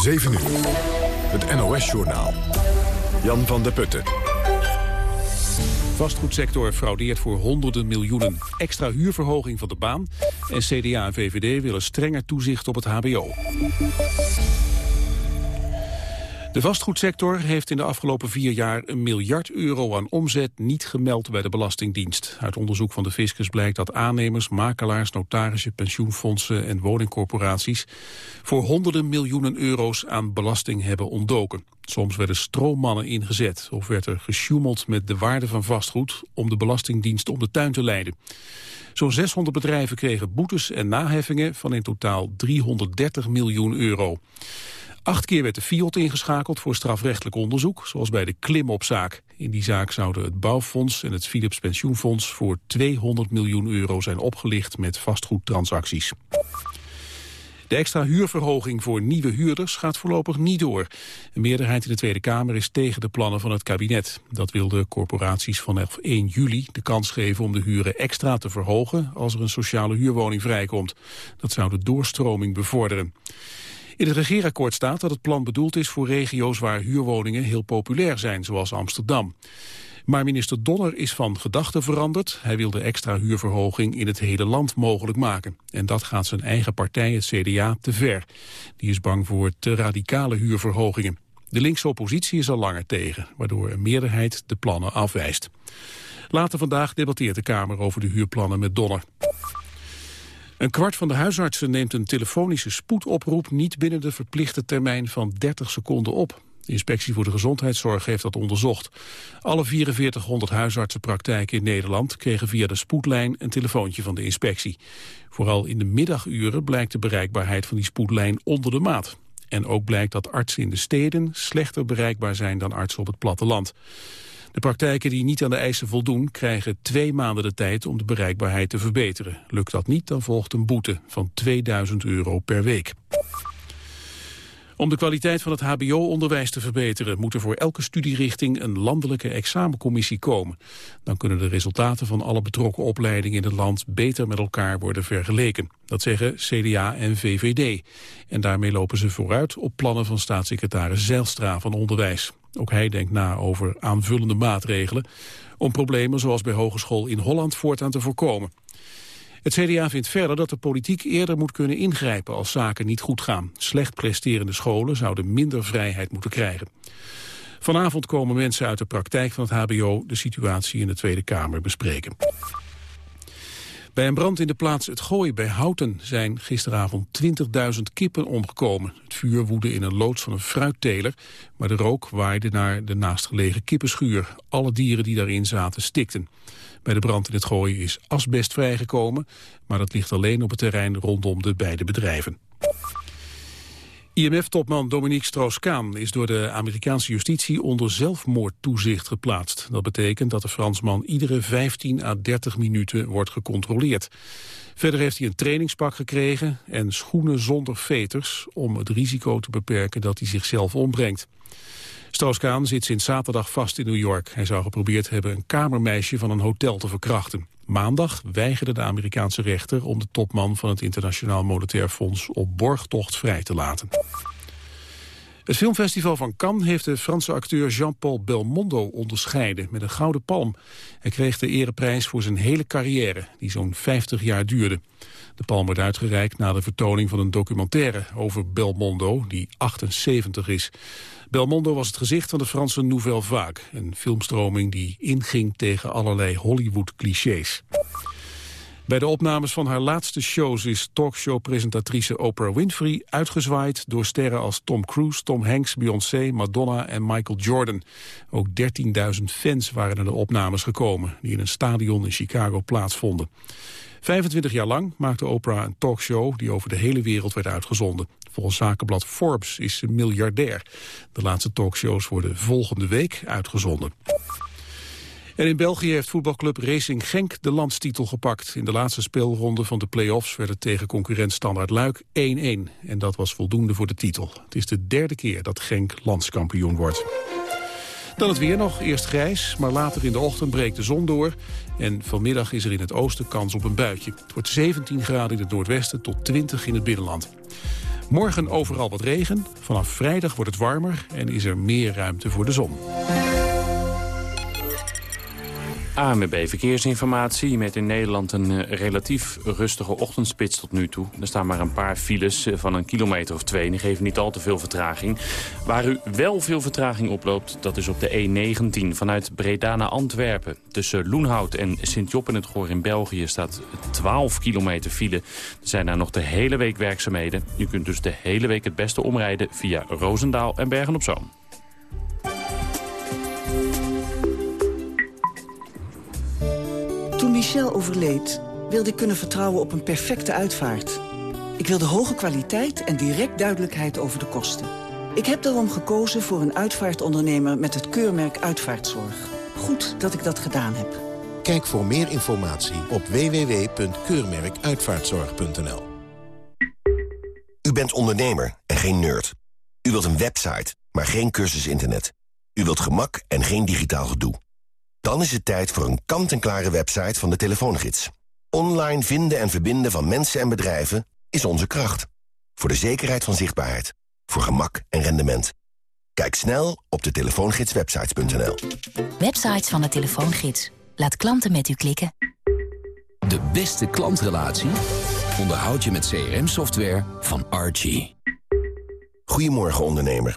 7 uur. Het NOS-journaal. Jan van der Putten. Vastgoedsector fraudeert voor honderden miljoenen. Extra huurverhoging van de baan. En CDA en VVD willen strenger toezicht op het hbo. De vastgoedsector heeft in de afgelopen vier jaar een miljard euro aan omzet niet gemeld bij de Belastingdienst. Uit onderzoek van de Fiscus blijkt dat aannemers, makelaars, notarissen, pensioenfondsen en woningcorporaties voor honderden miljoenen euro's aan belasting hebben ontdoken. Soms werden stroommannen ingezet of werd er gesjoemeld met de waarde van vastgoed om de Belastingdienst om de tuin te leiden. Zo'n 600 bedrijven kregen boetes en naheffingen van in totaal 330 miljoen euro. Acht keer werd de FIOD ingeschakeld voor strafrechtelijk onderzoek, zoals bij de Klimopzaak. In die zaak zouden het Bouwfonds en het Philips Pensioenfonds voor 200 miljoen euro zijn opgelicht met vastgoedtransacties. De extra huurverhoging voor nieuwe huurders gaat voorlopig niet door. Een meerderheid in de Tweede Kamer is tegen de plannen van het kabinet. Dat wil de corporaties vanaf 1 juli de kans geven om de huren extra te verhogen als er een sociale huurwoning vrijkomt. Dat zou de doorstroming bevorderen. In het regeerakkoord staat dat het plan bedoeld is voor regio's waar huurwoningen heel populair zijn, zoals Amsterdam. Maar minister Donner is van gedachten veranderd. Hij wil de extra huurverhoging in het hele land mogelijk maken. En dat gaat zijn eigen partij, het CDA, te ver. Die is bang voor te radicale huurverhogingen. De linkse oppositie is al langer tegen, waardoor een meerderheid de plannen afwijst. Later vandaag debatteert de Kamer over de huurplannen met Donner. Een kwart van de huisartsen neemt een telefonische spoedoproep niet binnen de verplichte termijn van 30 seconden op. De Inspectie voor de Gezondheidszorg heeft dat onderzocht. Alle 4400 huisartsenpraktijken in Nederland kregen via de spoedlijn een telefoontje van de inspectie. Vooral in de middaguren blijkt de bereikbaarheid van die spoedlijn onder de maat. En ook blijkt dat artsen in de steden slechter bereikbaar zijn dan artsen op het platteland. De praktijken die niet aan de eisen voldoen krijgen twee maanden de tijd om de bereikbaarheid te verbeteren. Lukt dat niet, dan volgt een boete van 2000 euro per week. Om de kwaliteit van het hbo-onderwijs te verbeteren... moet er voor elke studierichting een landelijke examencommissie komen. Dan kunnen de resultaten van alle betrokken opleidingen in het land... beter met elkaar worden vergeleken. Dat zeggen CDA en VVD. En daarmee lopen ze vooruit op plannen van staatssecretaris Zijlstra van Onderwijs. Ook hij denkt na over aanvullende maatregelen... om problemen zoals bij Hogeschool in Holland voortaan te voorkomen. Het CDA vindt verder dat de politiek eerder moet kunnen ingrijpen als zaken niet goed gaan. Slecht presterende scholen zouden minder vrijheid moeten krijgen. Vanavond komen mensen uit de praktijk van het hbo de situatie in de Tweede Kamer bespreken. Bij een brand in de plaats Het Gooi bij Houten zijn gisteravond 20.000 kippen omgekomen. Het vuur woedde in een loods van een fruitteler, maar de rook waaide naar de naastgelegen kippenschuur. Alle dieren die daarin zaten stikten. Bij de brand in het Gooi is asbest vrijgekomen, maar dat ligt alleen op het terrein rondom de beide bedrijven. IMF-topman Dominique Strauss-Kaan is door de Amerikaanse justitie onder zelfmoordtoezicht geplaatst. Dat betekent dat de Fransman iedere 15 à 30 minuten wordt gecontroleerd. Verder heeft hij een trainingspak gekregen en schoenen zonder veters om het risico te beperken dat hij zichzelf ombrengt. Strauss-Kaan zit sinds zaterdag vast in New York. Hij zou geprobeerd hebben een kamermeisje van een hotel te verkrachten. Maandag weigerde de Amerikaanse rechter om de topman van het Internationaal Monetair Fonds op borgtocht vrij te laten. Het filmfestival van Cannes heeft de Franse acteur Jean-Paul Belmondo onderscheiden met een gouden palm. Hij kreeg de ereprijs voor zijn hele carrière, die zo'n 50 jaar duurde. De palm werd uitgereikt na de vertoning van een documentaire over Belmondo, die 78 is. Belmondo was het gezicht van de Franse Nouvelle Vague, een filmstroming die inging tegen allerlei Hollywood-clichés. Bij de opnames van haar laatste shows is talkshow-presentatrice Oprah Winfrey uitgezwaaid door sterren als Tom Cruise, Tom Hanks, Beyoncé, Madonna en Michael Jordan. Ook 13.000 fans waren naar de opnames gekomen, die in een stadion in Chicago plaatsvonden. 25 jaar lang maakte Oprah een talkshow die over de hele wereld werd uitgezonden. Volgens zakenblad Forbes is ze miljardair. De laatste talkshows worden volgende week uitgezonden. En in België heeft voetbalclub Racing Genk de landstitel gepakt. In de laatste speelronde van de play-offs werd het tegen concurrent Standard Luik 1-1. En dat was voldoende voor de titel. Het is de derde keer dat Genk landskampioen wordt. Dan het weer nog. Eerst grijs, maar later in de ochtend breekt de zon door. En vanmiddag is er in het oosten kans op een buitje. Het wordt 17 graden in het noordwesten tot 20 in het binnenland. Morgen overal wat regen. Vanaf vrijdag wordt het warmer en is er meer ruimte voor de zon. AMB Verkeersinformatie met in Nederland een eh, relatief rustige ochtendspits tot nu toe. Er staan maar een paar files eh, van een kilometer of twee. Die geven niet al te veel vertraging. Waar u wel veel vertraging oploopt, dat is op de E19 vanuit Breda naar Antwerpen. Tussen Loenhout en Sint-Job in het Goor in België staat 12 kilometer file. Er zijn daar nog de hele week werkzaamheden. U kunt dus de hele week het beste omrijden via Roosendaal en Bergen-op-Zoom. Toen Michel overleed, wilde ik kunnen vertrouwen op een perfecte uitvaart. Ik wilde hoge kwaliteit en direct duidelijkheid over de kosten. Ik heb daarom gekozen voor een uitvaartondernemer met het keurmerk Uitvaartzorg. Goed dat ik dat gedaan heb. Kijk voor meer informatie op www.keurmerkuitvaartzorg.nl U bent ondernemer en geen nerd. U wilt een website, maar geen cursus internet. U wilt gemak en geen digitaal gedoe. Dan is het tijd voor een kant-en-klare website van de telefoongids. Online vinden en verbinden van mensen en bedrijven is onze kracht. Voor de zekerheid van zichtbaarheid. Voor gemak en rendement. Kijk snel op de telefoongidswebsites.nl. Websites van de telefoongids. Laat klanten met u klikken. De beste klantrelatie onderhoud je met CRM-software van Archie. Goedemorgen ondernemer.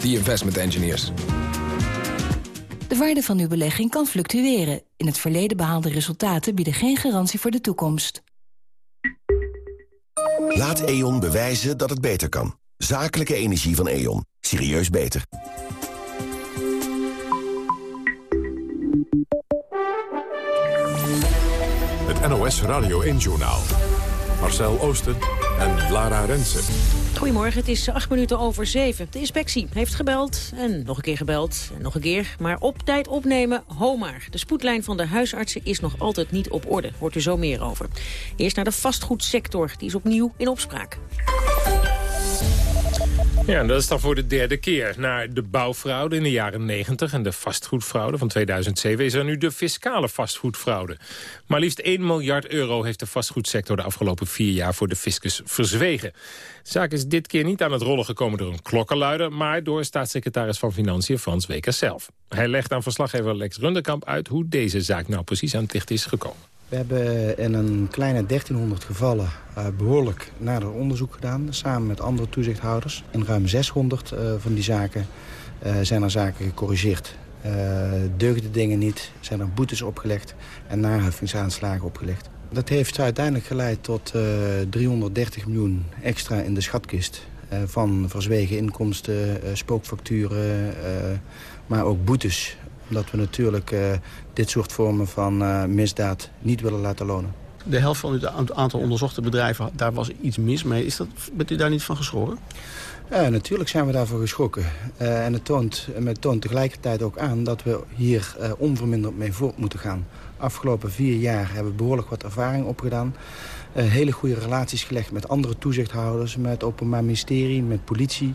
the investment engineers. De waarde van uw belegging kan fluctueren. In het verleden behaalde resultaten bieden geen garantie voor de toekomst. Laat E.ON bewijzen dat het beter kan. Zakelijke energie van E.ON. Serieus beter. Het NOS Radio 1-journaal. Marcel Oosten en Lara Rensen. Goedemorgen, het is acht minuten over zeven. De inspectie heeft gebeld en nog een keer gebeld en nog een keer. Maar op tijd opnemen, ho maar. De spoedlijn van de huisartsen is nog altijd niet op orde. Hoort u zo meer over. Eerst naar de vastgoedsector, die is opnieuw in opspraak. Ja, dat is dan voor de derde keer. Na de bouwfraude in de jaren 90 en de vastgoedfraude van 2007... is er nu de fiscale vastgoedfraude. Maar liefst 1 miljard euro heeft de vastgoedsector... de afgelopen vier jaar voor de fiscus verzwegen. De zaak is dit keer niet aan het rollen gekomen door een klokkenluider... maar door staatssecretaris van Financiën Frans Wekers zelf. Hij legt aan verslaggever Lex Runderkamp uit... hoe deze zaak nou precies aan het licht is gekomen. We hebben in een kleine 1300 gevallen uh, behoorlijk nader onderzoek gedaan... samen met andere toezichthouders. In ruim 600 uh, van die zaken uh, zijn er zaken gecorrigeerd. deugden dingen niet, zijn er boetes opgelegd en naheffingsaanslagen opgelegd. Dat heeft uiteindelijk geleid tot 330 miljoen extra in de schatkist... van verzwegen inkomsten, spookfacturen, maar ook boetes omdat we natuurlijk dit soort vormen van uh, misdaad niet willen laten lonen. De helft van het aantal onderzochte bedrijven, daar was iets mis mee. Is dat, bent u daar niet van geschrokken? Ja, natuurlijk zijn we daarvoor geschrokken. Uh, en het toont, het toont tegelijkertijd ook aan dat we hier uh, onverminderd mee voort moeten gaan. Afgelopen vier jaar hebben we behoorlijk wat ervaring opgedaan. Uh, hele goede relaties gelegd met andere toezichthouders, met het Openbaar Ministerie, met politie.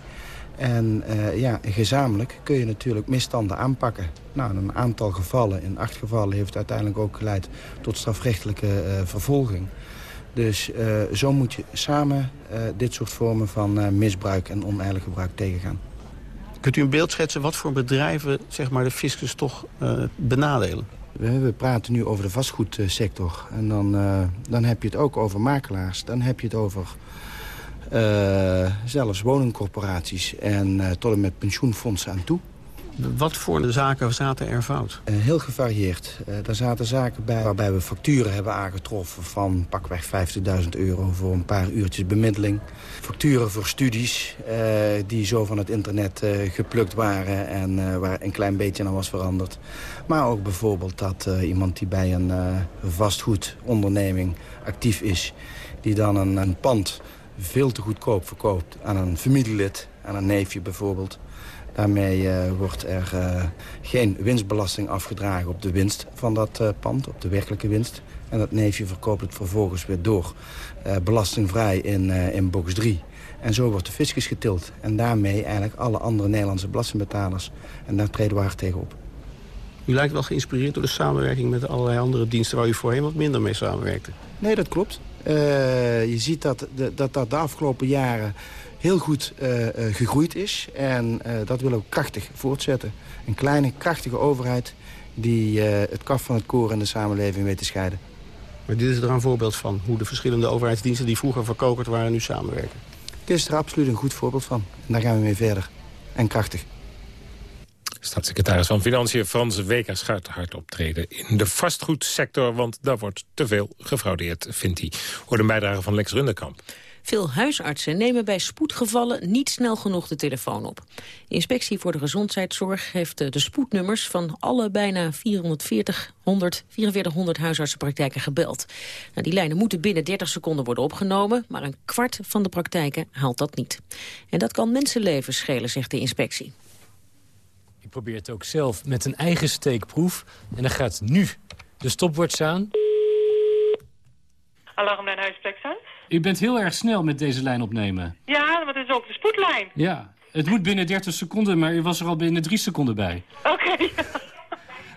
En uh, ja, gezamenlijk kun je natuurlijk misstanden aanpakken. Nou, een aantal gevallen, in acht gevallen, heeft uiteindelijk ook geleid tot strafrechtelijke uh, vervolging. Dus uh, zo moet je samen dit soort vormen van misbruik en oneilig gebruik tegengaan. Kunt u een beeld schetsen wat voor bedrijven zeg maar, de fiscus toch benadelen? We, praten nu over de vastgoedsector. En dan, dan heb je het ook over makelaars. Dan heb je het over zelfs woningcorporaties en uh, tot en met pensioenfondsen aan toe. Wat voor zaken zaten er fout? Uh, heel gevarieerd. Uh, er zaten zaken bij waarbij we facturen hebben aangetroffen... van pakweg 50.000 euro voor een paar uurtjes bemiddeling. Facturen voor studies uh, die zo van het internet geplukt waren... en waar een klein beetje aan was veranderd. Maar ook bijvoorbeeld dat iemand die bij een vastgoedonderneming actief is... die dan een, een pand veel te goedkoop verkoopt aan een familielid... aan een neefje bijvoorbeeld... Daarmee uh, wordt er uh, geen winstbelasting afgedragen op de winst van dat uh, pand, op de werkelijke winst. En dat neefje verkoopt het vervolgens weer door, belastingvrij in, in box 3. En zo wordt de fiscus getild. En daarmee eigenlijk alle andere Nederlandse belastingbetalers. En daar treden we hard tegen op. U lijkt wel geïnspireerd door de samenwerking met allerlei andere diensten... waar u voorheen wat minder mee samenwerkte. Nee, dat klopt. Je ziet dat, de, dat dat de afgelopen jaren heel goed uh, gegroeid is. En uh, dat willen we krachtig voortzetten. Een kleine, krachtige overheid die het kaf van het koren in de samenleving weet te scheiden. Maar dit is er een voorbeeld van, hoe de verschillende overheidsdiensten... die vroeger verkokerd waren, nu samenwerken. Dit is er absoluut een goed voorbeeld van. En daar gaan we mee verder. En krachtig. Staatssecretaris van Financiën Frans Wekers gaat hard optreden in de vastgoedsector... want daar wordt te veel gefraudeerd, vindt hij. Hoort een bijdrage van Lex Runderkamp. Veel huisartsen nemen bij spoedgevallen niet snel genoeg de telefoon op. De Inspectie voor de Gezondheidszorg heeft de spoednummers van alle bijna 440, 100, 4400 huisartsenpraktijken gebeld. Nou, die lijnen moeten binnen 30 seconden worden opgenomen, maar een kwart van de praktijken haalt dat niet. En dat kan mensenlevens schelen, zegt de inspectie. Ik probeer het ook zelf met een eigen steekproef. En dan gaat nu de stopwatch aan. Alarmlijn Huisplek U bent heel erg snel met deze lijn opnemen. Ja, maar het is ook de spoedlijn. Ja, het moet binnen 30 seconden, maar u was er al binnen 3 seconden bij. Oké.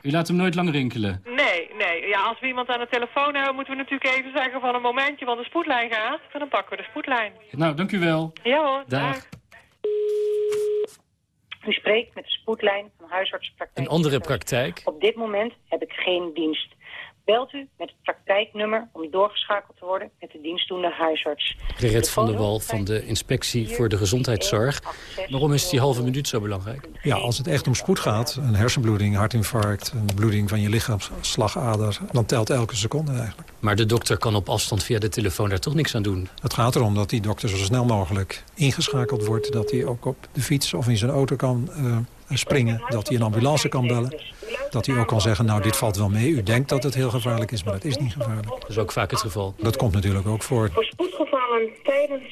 U laat hem nooit lang rinkelen? Nee, nee. Ja, als we iemand aan de telefoon hebben, moeten we natuurlijk even zeggen van een momentje, want de spoedlijn gaat. En dan pakken we de spoedlijn. Nou, dank u wel. Ja hoor, dag. dag. U spreekt met de spoedlijn van huisartsenpraktijk. Een andere praktijk? Op dit moment heb ik geen dienst belt u met het praktijknummer om doorgeschakeld te worden met de dienstdoende huisarts. Gerrit van der Wal van de Inspectie voor de Gezondheidszorg. Waarom is die halve minuut zo belangrijk? Ja, als het echt om spoed gaat, een hersenbloeding, hartinfarct... een bloeding van je lichaamsslagader, dan telt elke seconde eigenlijk. Maar de dokter kan op afstand via de telefoon daar toch niks aan doen? Het gaat erom dat die dokter zo snel mogelijk ingeschakeld wordt... dat hij ook op de fiets of in zijn auto kan uh, springen, dat hij een ambulance kan bellen dat hij ook kan zeggen, nou dit valt wel mee. U denkt dat het heel gevaarlijk is, maar dat is niet gevaarlijk. Dat is ook vaak het geval. Dat komt natuurlijk ook voor. Voor spoedgevallen tijdens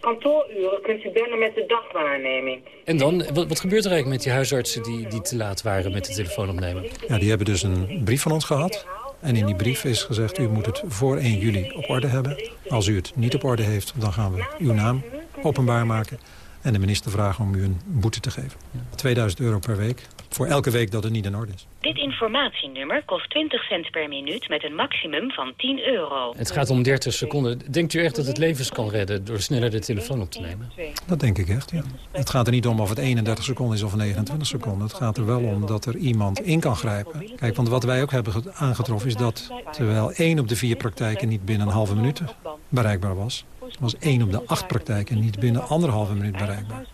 kantooruren kunt u bellen met de dagwaarneming. En dan, wat, wat, gebeurt er eigenlijk met die huisartsen die, die te laat waren met de telefoon opnemen? Ja, die hebben dus een brief van ons gehad. En in die brief is gezegd, u moet het voor 1 juli op orde hebben. Als u het niet op orde heeft, dan gaan we uw naam openbaar maken. En de minister vragen om u een boete te geven. 2000 euro per week voor elke week dat het niet in orde is. Dit informatienummer kost 20 cent per minuut met een maximum van 10 euro. Het gaat om 30 seconden. Denkt u echt dat het levens kan redden door sneller de telefoon op te nemen? Dat denk ik echt, ja. Het gaat er niet om of het 31 seconden is of 29 seconden. Het gaat er wel om dat er iemand in kan grijpen. Kijk, want wat wij ook hebben aangetroffen is dat terwijl één op de vier praktijken niet binnen een halve minuut bereikbaar was was één op de acht praktijken niet binnen anderhalve minuut bereikbaar.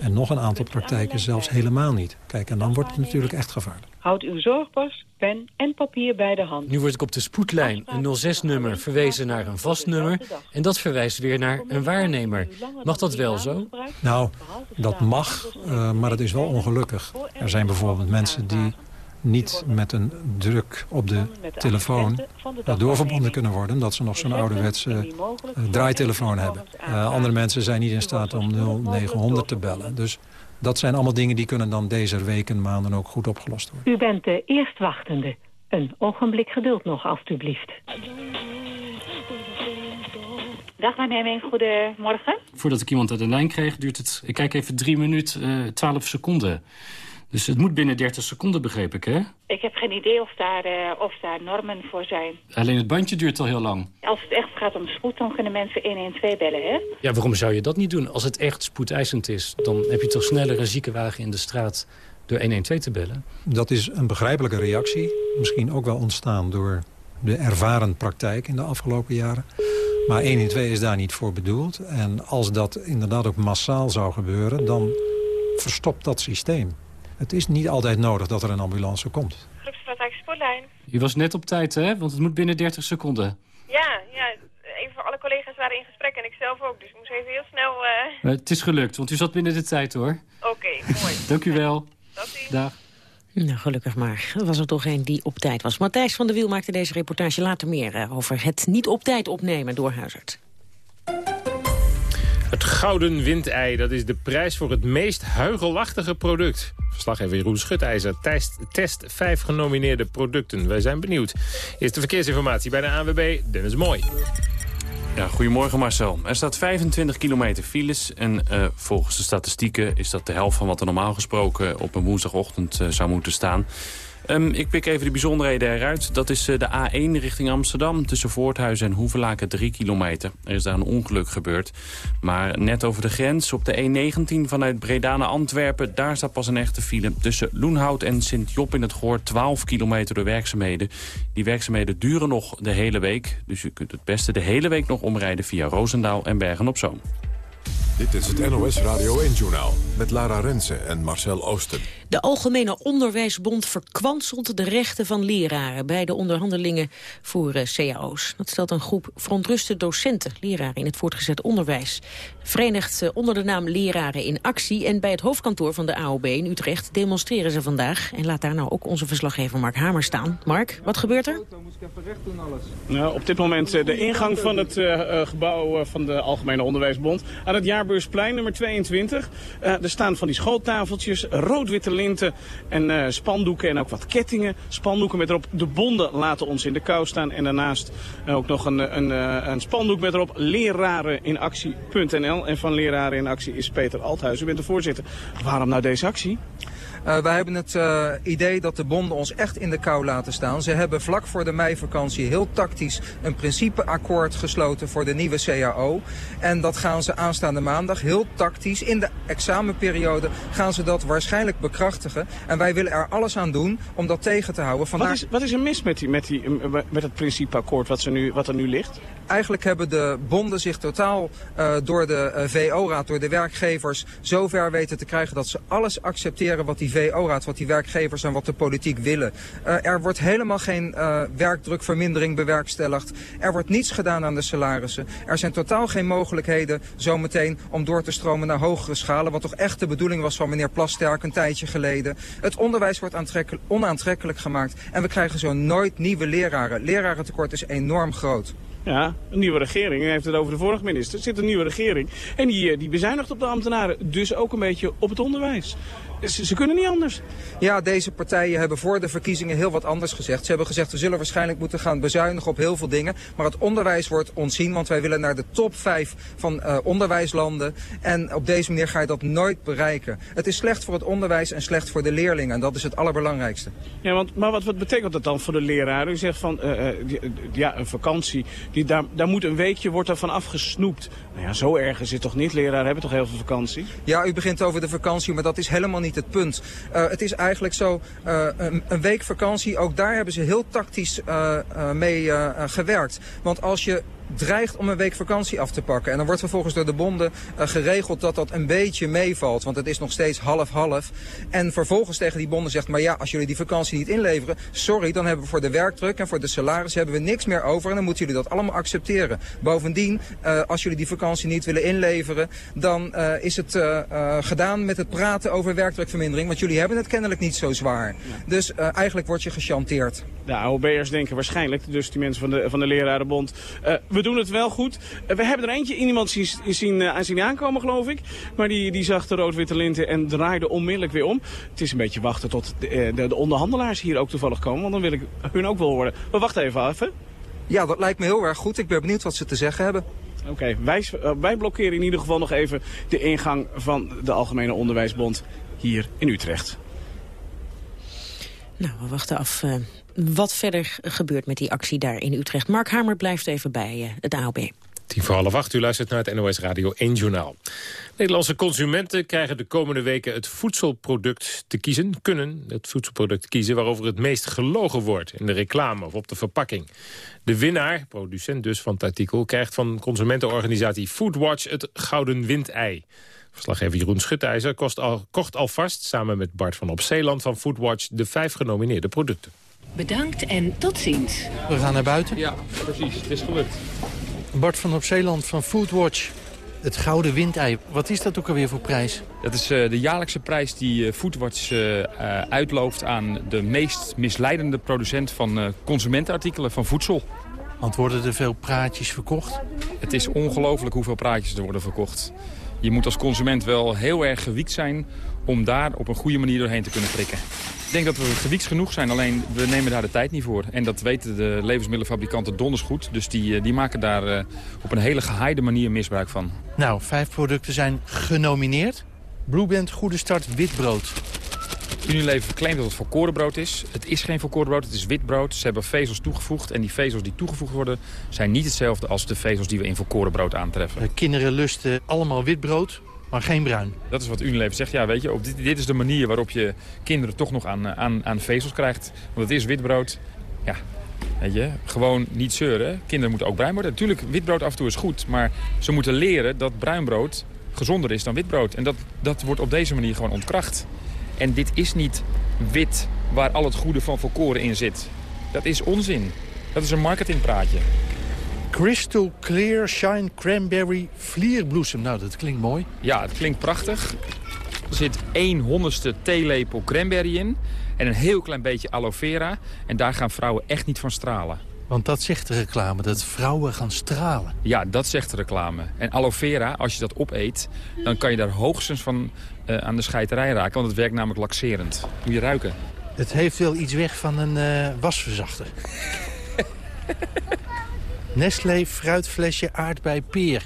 En nog een aantal praktijken zelfs helemaal niet. Kijk, en dan wordt het natuurlijk echt gevaarlijk. Houd uw zorgpas, pen en papier bij de hand. Nu word ik op de spoedlijn, een 06-nummer, verwezen naar een vast nummer... en dat verwijst weer naar een waarnemer. Mag dat wel zo? Nou, dat mag, uh, maar het is wel ongelukkig. Er zijn bijvoorbeeld mensen die niet met een druk op de telefoon doorverbonden kunnen worden. Dat ze nog zo'n ouderwetse uh, draaitelefoon hebben. Uh, andere mensen zijn niet in staat om 0900 te bellen. Dus dat zijn allemaal dingen die kunnen dan deze weken, maanden ook goed opgelost worden. U bent de eerstwachtende. Een ogenblik geduld nog, alstublieft. Dag waarneming, goedemorgen. Voordat ik iemand uit de lijn kreeg, duurt het... Ik kijk even drie minuten, uh, 12 seconden. Dus het moet binnen 30 seconden, begreep ik, hè? Ik heb geen idee of daar, uh, of daar normen voor zijn. Alleen het bandje duurt al heel lang. Als het echt gaat om spoed, dan kunnen mensen 112 bellen, hè? Ja, waarom zou je dat niet doen? Als het echt spoedeisend is, dan heb je toch sneller een ziekenwagen in de straat door 112 te bellen? Dat is een begrijpelijke reactie. Misschien ook wel ontstaan door de ervaren praktijk in de afgelopen jaren. Maar 112 is daar niet voor bedoeld. En als dat inderdaad ook massaal zou gebeuren, dan verstopt dat systeem. Het is niet altijd nodig dat er een ambulance komt. Groepspraktijk Spoorlijn. U was net op tijd, hè? Want het moet binnen 30 seconden. Ja, ja. Even alle collega's waren in gesprek en ik zelf ook. Dus ik moest even heel snel... Uh... het is gelukt, want u zat binnen de tijd, hoor. Oké, mooi. Dank u wel. Dag. Nou, gelukkig maar. Er was er toch een die op tijd was. Matthijs van der Wiel maakte deze reportage later meer... Uh, over het niet op tijd opnemen door Huizert. Het gouden windei, dat is de prijs voor het meest huigelachtige product. Verslaggever Jeroen Schutijzer test, vijf genomineerde producten. Wij zijn benieuwd. Eerst de verkeersinformatie bij de ANWB, Dennis Mooi. Ja, goedemorgen Marcel. Er staat 25 kilometer files en uh, volgens de statistieken is dat de helft van wat er normaal gesproken op een woensdagochtend uh, zou moeten staan. Um, ik pik even de bijzonderheden eruit. Dat is uh, de A1 richting Amsterdam. Tussen Voorthuis en Hoevelaken 3 kilometer. Er is daar een ongeluk gebeurd. Maar net over de grens op de E19 vanuit Breda naar Antwerpen... daar staat pas een echte file. Tussen Loenhout en Sint-Job in het Goor 12 kilometer door werkzaamheden. Die werkzaamheden duren nog de hele week. Dus u kunt het beste de hele week nog omrijden via Roosendaal en Bergen-op-Zoom. Dit is het NOS Radio 1-journaal met Lara Rensen en Marcel Oosten. De Algemene Onderwijsbond verkwanselt de rechten van leraren... bij de onderhandelingen voor uh, cao's. Dat stelt een groep verontruste docenten, leraren in het voortgezet onderwijs. Verenigd uh, onder de naam Leraren in Actie. En bij het hoofdkantoor van de AOB in Utrecht demonstreren ze vandaag. En laat daar nou ook onze verslaggever Mark Hamer staan. Mark, wat gebeurt er? Nou, op dit moment uh, de ingang van het gebouw van de Algemene Onderwijsbond... aan het Jaarbeursplein nummer 22. er staan van die schooltafeltjes, rood-witte linten en uh, spandoeken en ook wat kettingen. Spandoeken met erop de bonden laten ons in de kou staan. En daarnaast uh, ook nog een, een, uh, een spandoek met erop lerareninactie.nl. En van Leraren in Actie is Peter Althuis. U bent de voorzitter. Waarom nou deze actie? Uh, wij hebben het uh, idee dat de bonden ons echt in de kou laten staan. Ze hebben vlak voor de meivakantie heel tactisch een principeakkoord gesloten voor de nieuwe CAO. En dat gaan ze aanstaande maandag heel tactisch in de examenperiode gaan ze dat waarschijnlijk bekrachtigen. En wij willen er alles aan doen om dat tegen te houden. Vandaar... Wat, is, wat is er mis met, die, met, die, met het principeakkoord wat, ze nu, wat er nu ligt? Eigenlijk hebben de bonden zich totaal uh, door de VO-raad, door de werkgevers, zover weten te krijgen dat ze alles accepteren wat die VO-raad, wat die werkgevers en wat de politiek willen. Uh, er wordt helemaal geen werkdrukvermindering bewerkstelligd. Er wordt niets gedaan aan de salarissen. Er zijn totaal geen mogelijkheden zometeen om door te stromen naar hogere schalen, wat toch echt de bedoeling was van meneer Plasterk een tijdje geleden. Het onderwijs wordt onaantrekkelijk gemaakt en we krijgen zo nooit nieuwe leraren. Lerarentekort is enorm groot. Ja, een nieuwe regering. Heeft het over de vorige minister. Er zit een nieuwe regering. En die, die bezuinigt op de ambtenaren. Dus ook een beetje op het onderwijs. Ze, ze, kunnen niet anders. Ja, deze partijen hebben voor de verkiezingen heel wat anders gezegd. Ze hebben gezegd, we zullen waarschijnlijk moeten gaan bezuinigen op heel veel dingen. Maar het onderwijs wordt ontzien, want wij willen naar de top 5 van uh, onderwijslanden. En op deze manier ga je dat nooit bereiken. Het is slecht voor het onderwijs en slecht voor de leerlingen. En dat is het allerbelangrijkste. Ja, want, maar wat, wat betekent dat dan voor de leraren? U zegt van, uh, uh, ja, een vakantie, die, daar, daar moet een weekje, wordt ervan afgesnoept. Nou ja, zo erg is het toch niet? Leraren hebben toch heel veel vakantie? Ja, u begint over de vakantie, maar dat is helemaal niet het punt. Uh, het is eigenlijk zo, uh, een, een, week vakantie, ook daar hebben ze heel tactisch uh, mee gewerkt. Want als je dreigt om een week vakantie af te pakken. En dan wordt vervolgens door de bonden uh, geregeld dat dat een beetje meevalt. Want het is nog steeds half-half. En vervolgens tegen die bonden zegt, maar ja, als jullie die vakantie niet inleveren... sorry, dan hebben we voor de werkdruk en voor de salaris hebben we niks meer over. En dan moeten jullie dat allemaal accepteren. Bovendien, uh, als jullie die vakantie niet willen inleveren... dan uh, is het gedaan met het praten over werkdrukvermindering. Want jullie hebben het kennelijk niet zo zwaar. Dus eigenlijk word je gechanteerd. De AOB'ers denken waarschijnlijk, dus die mensen van de, van de lerarenbond we doen het wel goed. we hebben er eentje in iemand zien, zien, uh, zien aankomen, geloof ik. Maar die, die zag de rood-witte linten en draaide onmiddellijk weer om. Het is een beetje wachten tot de, de, de onderhandelaars hier ook toevallig komen. Want dan wil ik hun ook wel horen. Maar wacht even even. Ja, dat lijkt me heel erg goed. Ik ben benieuwd wat ze te zeggen hebben. Oké, okay, wij, uh, wij blokkeren in ieder geval nog even de ingang van de Algemene Onderwijsbond hier in Utrecht. Nou, we wachten af uh, wat verder gebeurt met die actie daar in Utrecht. Mark Hamer blijft even bij uh, het AOB. Tien voor half acht, u luistert naar het NOS Radio 1 Journaal. Nederlandse consumenten krijgen de komende weken het voedselproduct te kiezen, kunnen het voedselproduct kiezen waarover het meest gelogen wordt in de reclame of op de verpakking. De winnaar, producent dus van het artikel, krijgt van consumentenorganisatie Foodwatch het Gouden Windei. Verslaggever Jeroen Schutijzer kocht, al, kocht alvast... samen met Bart van Op Zeeland van Foodwatch... de vijf genomineerde producten. Bedankt en tot ziens. We gaan naar buiten. Ja, precies. Het is gelukt. Bart van Op Zeeland van Foodwatch. Het gouden windei. Wat is dat ook alweer voor prijs? Dat is uh, de jaarlijkse prijs die uh, Foodwatch uh, uitlooft aan de meest misleidende producent van consumentenartikelen, van voedsel. Want worden er veel praatjes verkocht? Het is ongelooflijk hoeveel praatjes er worden verkocht. Je moet als consument wel heel erg gewiekt zijn om daar op een goede manier doorheen te kunnen prikken. Ik denk dat we gewiekt genoeg zijn, alleen we nemen daar de tijd niet voor. En dat weten de levensmiddelenfabrikanten donders goed. Dus die, die maken daar op een hele gehaaide manier misbruik van. Nou, vijf producten zijn genomineerd. Blueband Goede Start Witbrood. Unilever claimt dat het volkorenbrood is. Het is geen volkorenbrood, het is witbrood. Ze hebben vezels toegevoegd en die vezels die toegevoegd worden... zijn niet hetzelfde als de vezels die we in volkorenbrood aantreffen. De kinderen lusten allemaal witbrood, maar geen bruin. Dat is wat Unilever zegt. Ja, weet je, op dit, dit is de manier waarop je kinderen toch nog aan, aan, aan vezels krijgt. Want het is witbrood. Ja, Weet je, gewoon niet zeuren. Kinderen moeten ook bruin worden. Natuurlijk, witbrood af en toe is goed. Maar ze moeten leren dat bruinbrood gezonder is dan witbrood. En dat, dat wordt op deze manier gewoon ontkracht. En dit is niet wit waar al het goede van volkoren in zit. Dat is onzin. Dat is een marketingpraatje. Crystal Clear Shine Cranberry Vlierbloesem. Nou, dat klinkt mooi. Ja, het klinkt prachtig. Er zit 1 honderdste theelepel cranberry in. En een heel klein beetje aloe vera. En daar gaan vrouwen echt niet van stralen. Want dat zegt de reclame, dat vrouwen gaan stralen. Ja, dat zegt de reclame. En aloe vera, als je dat opeet, dan kan je daar hoogstens van uh, aan de scheiterij raken. Want het werkt namelijk laxerend. Moet je ruiken. Het heeft wel iets weg van een uh, wasverzachter. Nestlé fruitflesje aardbei peer.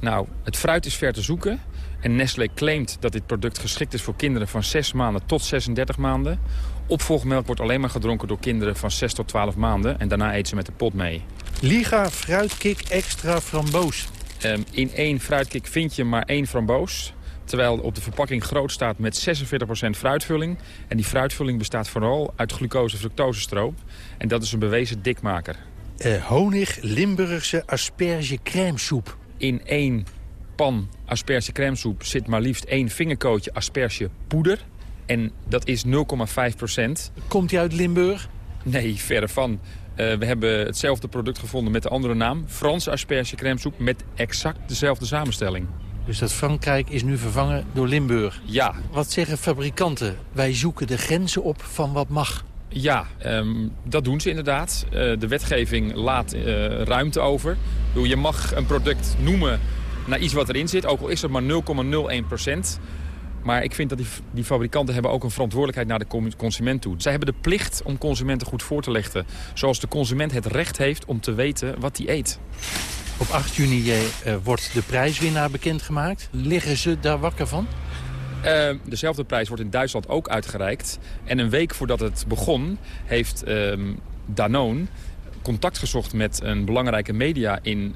Nou, het fruit is ver te zoeken. En Nestlé claimt dat dit product geschikt is voor kinderen van 6 maanden tot 36 maanden. Opvolgmelk wordt alleen maar gedronken door kinderen van 6 tot 12 maanden. En daarna eten ze met de pot mee. Liga fruitkick extra framboos. Um, in één fruitkick vind je maar één framboos. Terwijl op de verpakking groot staat met 46% fruitvulling. En die fruitvulling bestaat vooral uit glucose-fructosestroop. En dat is een bewezen dikmaker. Uh, honig Limburgse asperge crèmesoep. In één pan asperge crèmesoep zit maar liefst één vingerkootje asperge poeder. En dat is 0,5 procent. Komt hij uit Limburg? Nee, verre van. Uh, we hebben hetzelfde product gevonden met de andere naam. Franse asperge crèmesoep met exact dezelfde samenstelling. Dus dat Frankrijk is nu vervangen door Limburg? Ja. Wat zeggen fabrikanten? Wij zoeken de grenzen op van wat mag. Ja, um, dat doen ze inderdaad. Uh, de wetgeving laat uh, ruimte over. Je mag een product noemen naar iets wat erin zit, ook al is het maar 0,01 procent. Maar ik vind dat die, die, fabrikanten hebben ook een verantwoordelijkheid naar de consument toe. Zij hebben de plicht om consumenten goed voor te lichten. Zoals de consument het recht heeft om te weten wat hij eet. Op 8 juni uh, wordt de prijswinnaar bekendgemaakt. Liggen ze daar wakker van? Uh, dezelfde prijs wordt in Duitsland ook uitgereikt. En een week voordat het begon heeft uh, Danone contact gezocht met een belangrijke media in,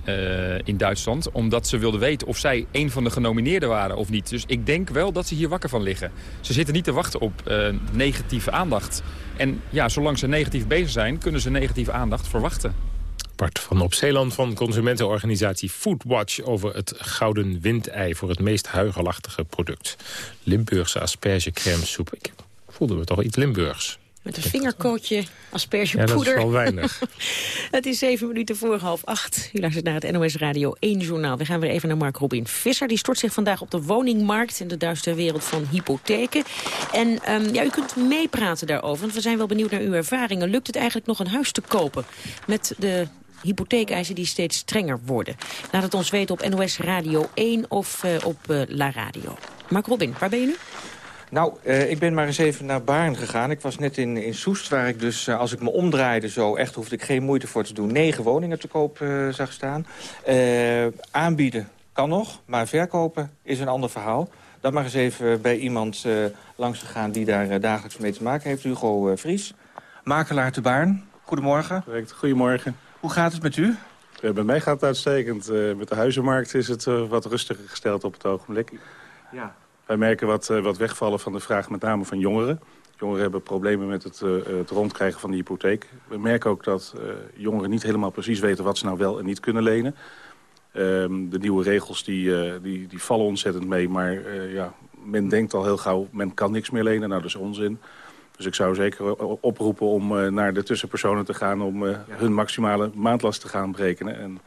in Duitsland... omdat ze wilden weten of zij een van de genomineerden waren of niet. Dus ik denk wel dat ze hier wakker van liggen. Ze zitten niet te wachten op negatieve aandacht. En ja, zolang ze negatief bezig zijn, kunnen ze negatieve aandacht verwachten. Bart van Op Zeeland van consumentenorganisatie Foodwatch... over het gouden windei voor het meest huigelachtige product. Limburgse aspergecrème soep. Ik voelde me toch iets Limburgs. Met een vingerkootje aspergepoeder. Ja, dat is wel weinig. het is zeven minuten voor half acht. U luistert naar het NOS Radio 1 journaal. We gaan weer even naar Mark Robin Visser. Die stort zich vandaag op de woningmarkt in de duistere wereld van hypotheken. En um, ja, u kunt meepraten daarover, want we zijn wel benieuwd naar uw ervaringen. Lukt het eigenlijk nog een huis te kopen met de hypotheekeisen die steeds strenger worden? Laat het ons weten op NOS Radio 1 of uh, op uh, La Radio. Mark Robin, waar ben je nu? Nou, uh, ik ben maar eens even naar Baarn gegaan. Ik was net in, in Soest, waar ik dus, uh, als ik me omdraaide zo... echt hoefde ik geen moeite voor te doen, negen woningen te koop uh, zag staan. aanbieden kan nog, maar verkopen is een ander verhaal. Dan maar eens even bij iemand langs gegaan die daar dagelijks mee te maken heeft. Hugo Vries, makelaar te Baarn. Goedemorgen. Correct, goedemorgen. Hoe gaat het met u? bij mij gaat het uitstekend. met de huizenmarkt is het wat rustiger gesteld op het ogenblik. Ja. Wij merken wat, uh, wat wegvallen van de vraag met name van jongeren. Jongeren hebben problemen met het, uh, het rondkrijgen van de hypotheek. We merken ook dat uh, jongeren niet helemaal precies weten wat ze nou wel en niet kunnen lenen. Ehm, de nieuwe regels die, die, die vallen ontzettend mee. Maar ja, men denkt al heel gauw, men kan niks meer lenen. Nou, dat is onzin. Dus ik zou zeker oproepen om naar de tussenpersonen te gaan... om hun maximale maandlast te gaan berekenen. En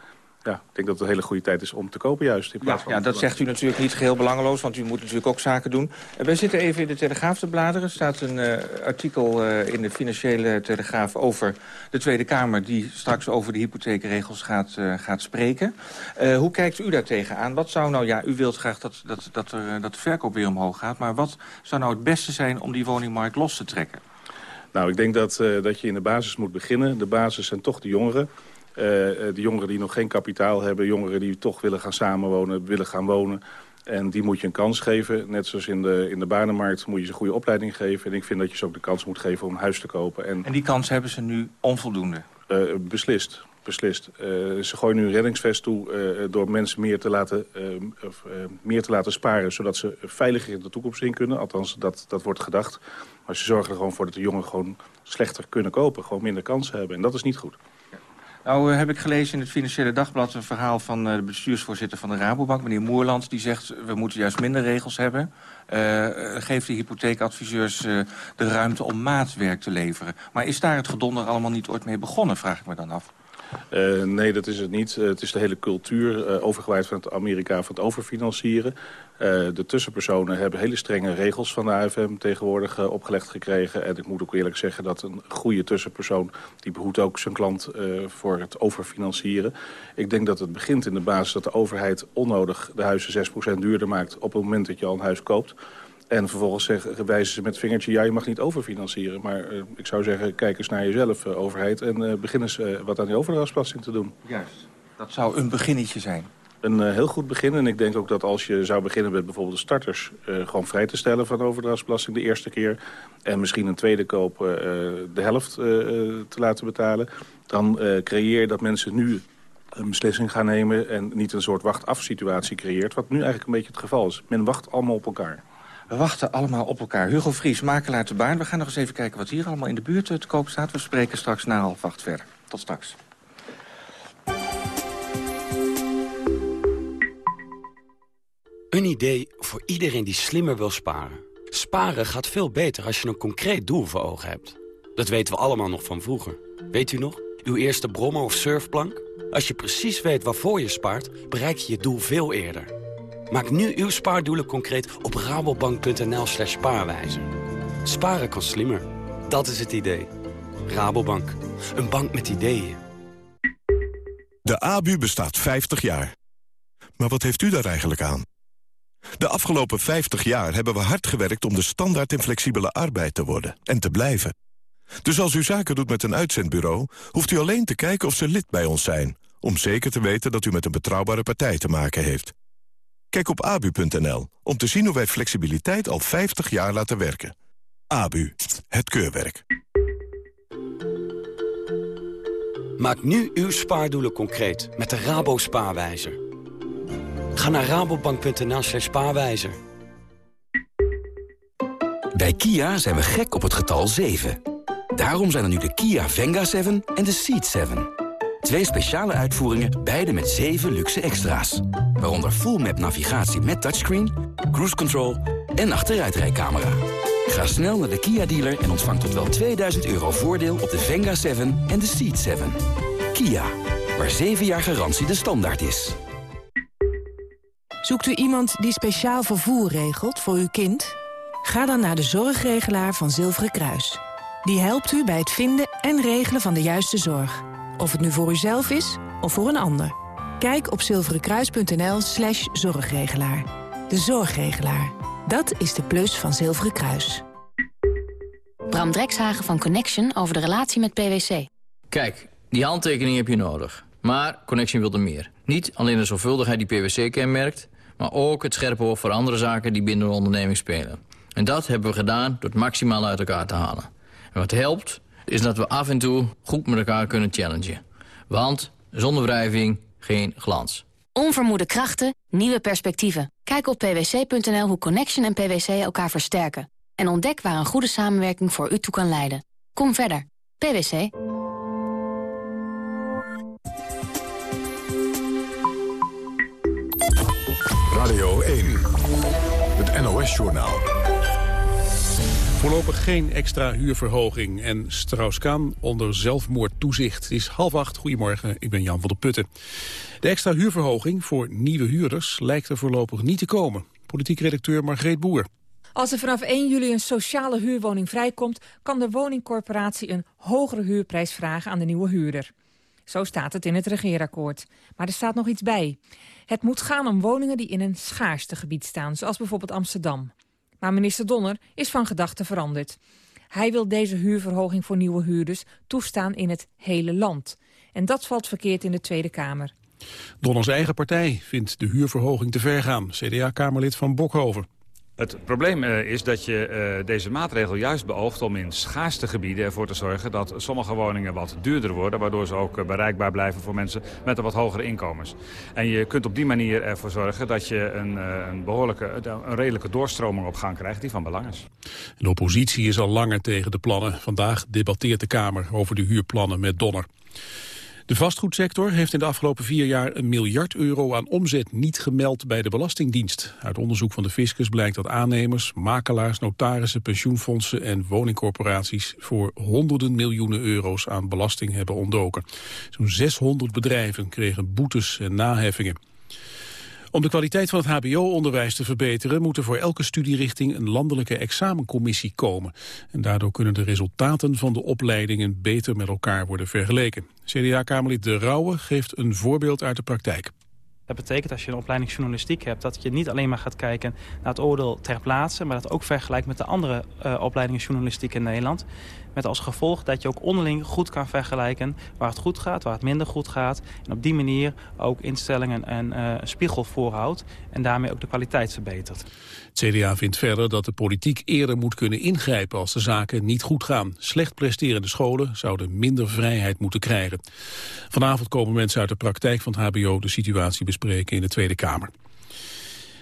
ja, ik denk dat het een hele goede tijd is om te kopen juist. In plaats ja, ja dat zegt u natuurlijk niet geheel belangeloos, want u moet natuurlijk ook zaken doen. Uh, wij zitten even in de Telegraaf te bladeren. Er staat een uh, artikel uh, in de Financiële Telegraaf over de Tweede Kamer... die straks over de hypotheekregels gaat, gaat spreken. hoe kijkt u daar tegenaan? Wat zou nou, ja, u wilt graag dat, dat, dat, er, dat de verkoop weer omhoog gaat... maar wat zou nou het beste zijn om die woningmarkt los te trekken? Nou, ik denk dat, dat je in de basis moet beginnen. De basis zijn toch de jongeren... Eh, eh, de jongeren die nog geen kapitaal hebben, jongeren die toch willen gaan samenwonen, willen gaan wonen. En die moet je een kans geven. Net zoals in de, in de banenmarkt moet je ze een goede opleiding geven. En ik vind dat je ze ook de kans moet geven om een huis te kopen. En, en die kans hebben ze nu onvoldoende? Uh, beslist. beslist. Uh, ze gooien nu een reddingsvest toe uh, door mensen meer te, laten, meer te laten sparen... zodat ze veiliger in de toekomst in kunnen. Althans, dat, dat wordt gedacht. Maar ze zorgen er gewoon voor dat de jongeren gewoon slechter kunnen kopen. Gewoon minder kansen hebben. En dat is niet goed. Nou uh, heb ik gelezen in het Financiële Dagblad een verhaal van uh, de bestuursvoorzitter van de Rabobank, meneer Moerland. Die zegt, we moeten juist minder regels hebben. Uh, geeft de hypotheekadviseurs de ruimte om maatwerk te leveren. Maar is daar het gedonder allemaal niet ooit mee begonnen, vraag ik me dan af. Uh, nee, dat is het niet. Uh, het is de hele cultuur uh, overgewaaid van het Amerika van het overfinancieren. de tussenpersonen hebben hele strenge regels van de AFM tegenwoordig opgelegd gekregen. En ik moet ook eerlijk zeggen dat een goede tussenpersoon... die behoedt ook zijn klant voor het overfinancieren. Ik denk dat het begint in de basis dat de overheid onnodig de huizen 6% duurder maakt... op het moment dat je al een huis koopt. En vervolgens zeggen, wijzen ze met het vingertje, ja, je mag niet overfinancieren. Maar uh, ik zou zeggen, kijk eens naar jezelf, uh, overheid. En uh, begin eens wat aan die overdrachtsbelasting te doen. Juist, dat zou een beginnetje zijn. Een heel goed begin. En ik denk ook dat als je zou beginnen met bijvoorbeeld de starters... gewoon vrij te stellen van overdrachtsbelasting de eerste keer... en misschien een tweede koop de helft te laten betalen... dan creëer je dat mensen nu een beslissing gaan nemen... en niet een soort wacht-af situatie creëert... wat nu eigenlijk een beetje het geval is. Men wacht allemaal op elkaar. We wachten allemaal op elkaar. Hugo Vries, makelaar te Baan. We gaan nog eens even kijken wat hier allemaal in de buurt te koop staat. We spreken straks na half acht verder. Tot straks. Een idee voor iedereen die slimmer wil sparen. Sparen gaat veel beter als je een concreet doel voor ogen hebt. Dat weten we allemaal nog van vroeger. Weet u nog? Uw eerste brommer of surfplank? Als je precies weet waarvoor je spaart, bereik je je doel veel eerder. Maak nu uw spaardoelen concreet op rabobank.nl slash spaarwijzer. Sparen kan slimmer. Dat is het idee. Rabobank. Een bank met ideeën. De ABU bestaat 50 jaar. Maar wat heeft u daar eigenlijk aan? De afgelopen 50 jaar hebben we hard gewerkt om de standaard in flexibele arbeid te worden en te blijven. Dus als u zaken doet met een uitzendbureau, hoeft u alleen te kijken of ze lid bij ons zijn, om zeker te weten dat u met een betrouwbare partij te maken heeft. Kijk op abu.nl om te zien hoe wij flexibiliteit al 50 jaar laten werken. ABU, het keurwerk. Maak nu uw spaardoelen concreet met de Rabo Spaarwijzer. Ga naar rabobank.nl slash spaarwijzer. Bij Kia zijn we gek op het getal 7. Daarom zijn er nu de Kia Venga 7 en de Seat 7... Twee speciale uitvoeringen, beide met 7 luxe extra's. Waaronder full map navigatie met touchscreen, cruise control en achteruitrijcamera. Ga snel naar de Kia dealer en ontvang tot wel 2000 euro voordeel op de Venga 7 en de Seat 7. Kia, waar 7 jaar garantie de standaard is. Zoekt u iemand die speciaal vervoer regelt voor uw kind? Ga dan naar de zorgregelaar van Zilveren Kruis. Die helpt u bij het vinden en regelen van de juiste zorg. Of het nu voor uzelf is of voor een ander. Kijk op zilverenkruis.nl slash zorgregelaar. De zorgregelaar. Dat is de plus van Zilveren Kruis. Bram Drekshagen van Connection over de relatie met PwC. Kijk, die handtekening heb je nodig. Maar Connection wil er meer. Niet alleen de zorgvuldigheid die PwC kenmerkt... maar ook het scherpe oog voor andere zaken die binnen de onderneming spelen. En dat hebben we gedaan door het maximaal uit elkaar te halen. En wat helpt, is dat we af en toe goed met elkaar kunnen challengen. Want zonder wrijving geen glans. Onvermoede krachten, nieuwe perspectieven. Kijk op pwc.nl hoe Connection en PwC elkaar versterken. En ontdek waar een goede samenwerking voor u toe kan leiden. Kom verder. PwC. Radio 1. Het NOS-journaal. Voorlopig geen extra huurverhoging en Strauss-Kaan onder zelfmoordtoezicht. Het is half acht. Goedemorgen, ik ben Jan van der Putten. De extra huurverhoging voor nieuwe huurders lijkt er voorlopig niet te komen. Politiek redacteur Margreet Boer. Als er vanaf 1 juli een sociale huurwoning vrijkomt... kan de woningcorporatie een hogere huurprijs vragen aan de nieuwe huurder. Zo staat het in het regeerakkoord. Maar er staat nog iets bij. Het moet gaan om woningen die in een schaarste gebied staan, zoals bijvoorbeeld Amsterdam. Maar minister Donner is van gedachten veranderd. Hij wil deze huurverhoging voor nieuwe huurders toestaan in het hele land. En dat valt verkeerd in de Tweede Kamer. Donners eigen partij vindt de huurverhoging te ver gaan. CDA-kamerlid van Bokhoven. Het probleem uh, is dat je uh, deze maatregel juist beoogt om in schaarste gebieden ervoor te zorgen dat sommige woningen wat duurder worden, waardoor ze ook uh, bereikbaar blijven voor mensen met een wat hogere inkomens. En je kunt op die manier ervoor zorgen dat je een, een behoorlijke, een redelijke doorstroming op gang krijgt die van belang is. De oppositie is al langer tegen de plannen. Vandaag debatteert de Kamer over de huurplannen met Donner. De vastgoedsector heeft in de afgelopen vier jaar een miljard euro aan omzet niet gemeld bij de Belastingdienst. Uit onderzoek van de Fiscus blijkt dat aannemers, makelaars, notarissen, pensioenfondsen en woningcorporaties voor honderden miljoenen euro's aan belasting hebben ontdoken. Zo'n 600 bedrijven kregen boetes en naheffingen. Om de kwaliteit van het hbo-onderwijs te verbeteren... moet er voor elke studierichting een landelijke examencommissie komen. En daardoor kunnen de resultaten van de opleidingen beter met elkaar worden vergeleken. CDA-Kamerlid De Rauwe geeft een voorbeeld uit de praktijk. Dat betekent als je een opleiding journalistiek hebt... dat je niet alleen maar gaat kijken naar het oordeel ter plaatse... maar dat ook vergelijkt met de andere uh, opleidingen journalistiek in Nederland. Met als gevolg dat je ook onderling goed kan vergelijken waar het goed gaat, waar het minder goed gaat. En op die manier ook instellingen en uh, spiegel voorhoudt en daarmee ook de kwaliteit verbetert. Het CDA vindt verder dat de politiek eerder moet kunnen ingrijpen als de zaken niet goed gaan. Slecht presterende scholen zouden minder vrijheid moeten krijgen. Vanavond komen mensen uit de praktijk van het hbo de situatie bespreken in de Tweede Kamer.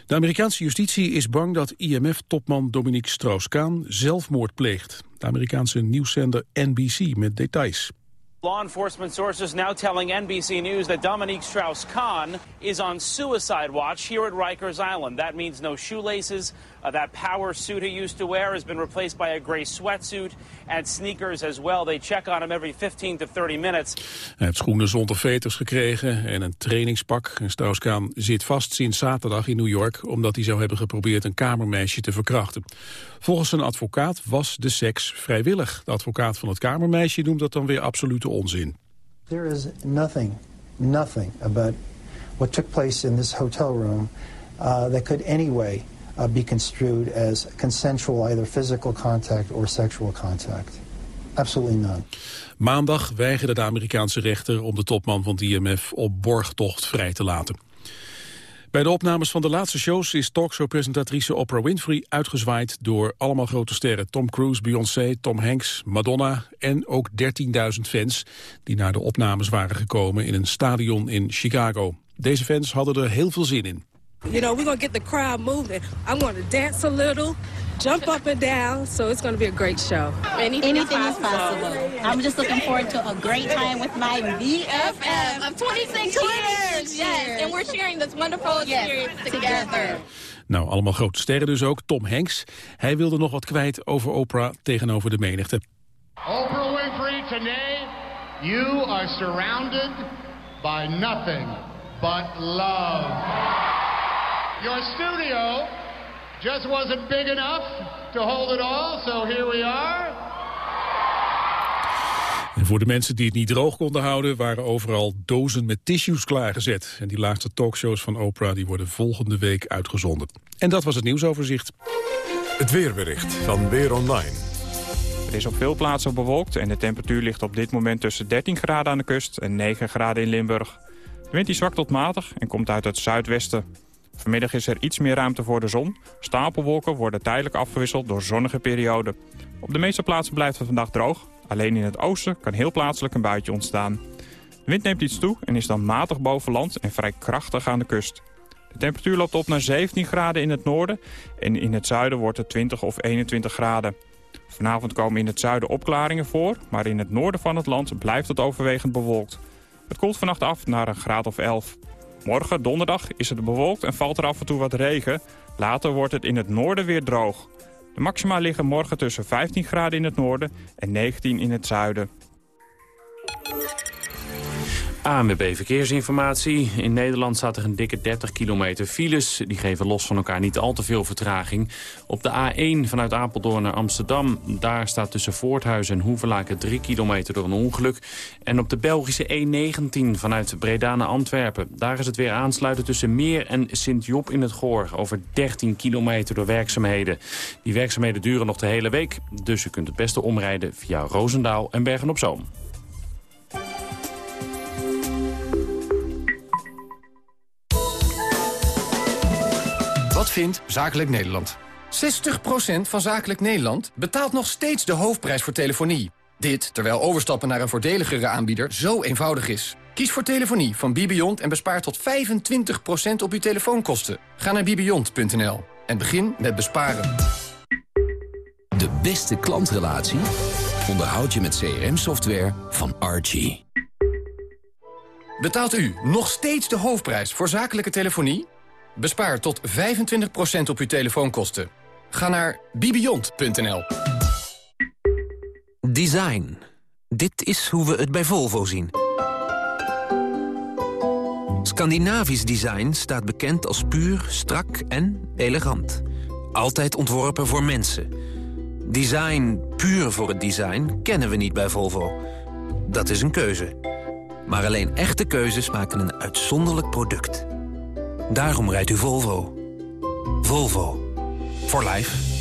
De Amerikaanse justitie is bang dat IMF-topman Dominique Strauss-Kaan zelfmoord pleegt. De Amerikaanse nieuwszender NBC met details. Law enforcement sources now telling NBC News that Dominique Strauss-Kahn is on suicide watch here at Rikers Island. That means no shoelaces. Uh, that power suit he used to wear has been replaced by a gray sweatsuit and sneakers as well. They check on him every 15 to 30 minutes. Hij heeft schoenen zonder veters gekregen en een trainingspak. Strauss-Kahn zit vast sinds zaterdag in New York... omdat hij zou hebben geprobeerd een kamermeisje te verkrachten. Volgens zijn advocaat was de seks vrijwillig. De advocaat van het kamermeisje noemt dat dan weer absolute onzin. There is nothing, nothing about what took place in this hotel room uh, that could anyway uh, be construed as consensual either physical contact or sexual contact. Absolutely none. Maandag weigerde de Amerikaanse rechter om de topman van het IMF op borgtocht vrij te laten. Bij de opnames van de laatste shows is talkshow-presentatrice Oprah Winfrey uitgezwaaid door allemaal grote sterren. Tom Cruise, Beyoncé, Tom Hanks, Madonna en ook 13.000 fans die naar de opnames waren gekomen in een stadion in Chicago. Deze fans hadden er heel veel zin in. You know, we're to get the crowd moving. I'm to dance a little, jump up and down, so it's going to be a great show. Anything, Anything is, possible. is possible. I'm just looking forward to a great time with my BFF of 26 years. Yes, and we're sharing this wonderful experience yes, together. together. Nou, allemaal grote sterren dus ook. Tom Hanks. Hij wilde nog wat kwijt over Oprah tegenover de menigte. Oprah Winfrey, today you are surrounded by nothing but love. Your studio just wasn't big enough to hold it all, so here we are. En voor de mensen die het niet droog konden houden... waren overal dozen met tissues klaargezet. En die laatste talkshows van Oprah die worden volgende week uitgezonden. En dat was het nieuwsoverzicht. Het weerbericht van Weer Online. Het is op veel plaatsen bewolkt en de temperatuur ligt op dit moment tussen 13 graden aan de kust en 9 graden in Limburg. De wind is zwak tot matig en komt uit het zuidwesten. Vanmiddag is er iets meer ruimte voor de zon. Stapelwolken worden tijdelijk afgewisseld door zonnige perioden. Op de meeste plaatsen blijft het vandaag droog. Alleen in het oosten kan heel plaatselijk een buitje ontstaan. De wind neemt iets toe en is dan matig boven land en vrij krachtig aan de kust. De temperatuur loopt op naar 17 graden in het noorden en in het zuiden wordt het 20 of 21 graden. Vanavond komen in het zuiden opklaringen voor, maar in het noorden van het land blijft het overwegend bewolkt. Het koelt vannacht af naar een graad of 11. Morgen, donderdag, is het bewolkt en valt er af en toe wat regen. Later wordt het in het noorden weer droog. De maxima liggen morgen tussen 15 graden in het noorden en 19 in het zuiden. ANWB Verkeersinformatie. In Nederland staat er een dikke 30 kilometer files. Die geven los van elkaar niet al te veel vertraging. Op de A1 vanuit Apeldoorn naar Amsterdam... daar staat tussen Voorthuizen en Hoevelaken 3 kilometer door een ongeluk. En op de Belgische E19 vanuit Breda naar Antwerpen... daar is het weer aansluiten tussen Meer en Sint-Job in het Goor... over 13 kilometer door werkzaamheden. Die werkzaamheden duren nog de hele week... dus u kunt het beste omrijden via Roosendaal en Bergen-op-Zoom. Wat vindt Zakelijk Nederland? 60% van Zakelijk Nederland betaalt nog steeds de hoofdprijs voor telefonie. Dit terwijl overstappen naar een voordeligere aanbieder zo eenvoudig is. Kies voor telefonie van Bibiont en bespaar tot 25% op uw telefoonkosten. Ga naar bibiont.nl en begin met besparen. De beste klantrelatie onderhoud je met CRM-software van Archie. Betaalt u nog steeds de hoofdprijs voor zakelijke telefonie? Bespaar tot 25% op uw telefoonkosten. Ga naar bibiont.nl. Design. Dit is hoe we het bij Volvo zien. Scandinavisch design staat bekend als puur, strak en elegant. Altijd ontworpen voor mensen. Design puur voor het design kennen we niet bij Volvo. Dat is een keuze. Maar alleen echte keuzes maken een uitzonderlijk product. Daarom rijdt u Volvo. Volvo. For life.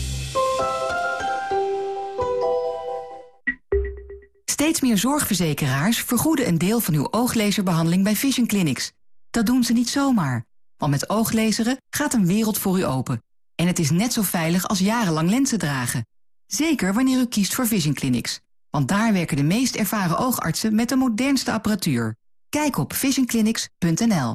Steeds meer zorgverzekeraars vergoeden een deel van uw ooglezerbehandeling bij Vision Clinics. Dat doen ze niet zomaar. Want met ooglezeren gaat een wereld voor u open. En het is net zo veilig als jarenlang lenzen dragen. Zeker wanneer u kiest voor Vision Clinics. Want daar werken de meest ervaren oogartsen met de modernste apparatuur. Kijk op visionclinics.nl.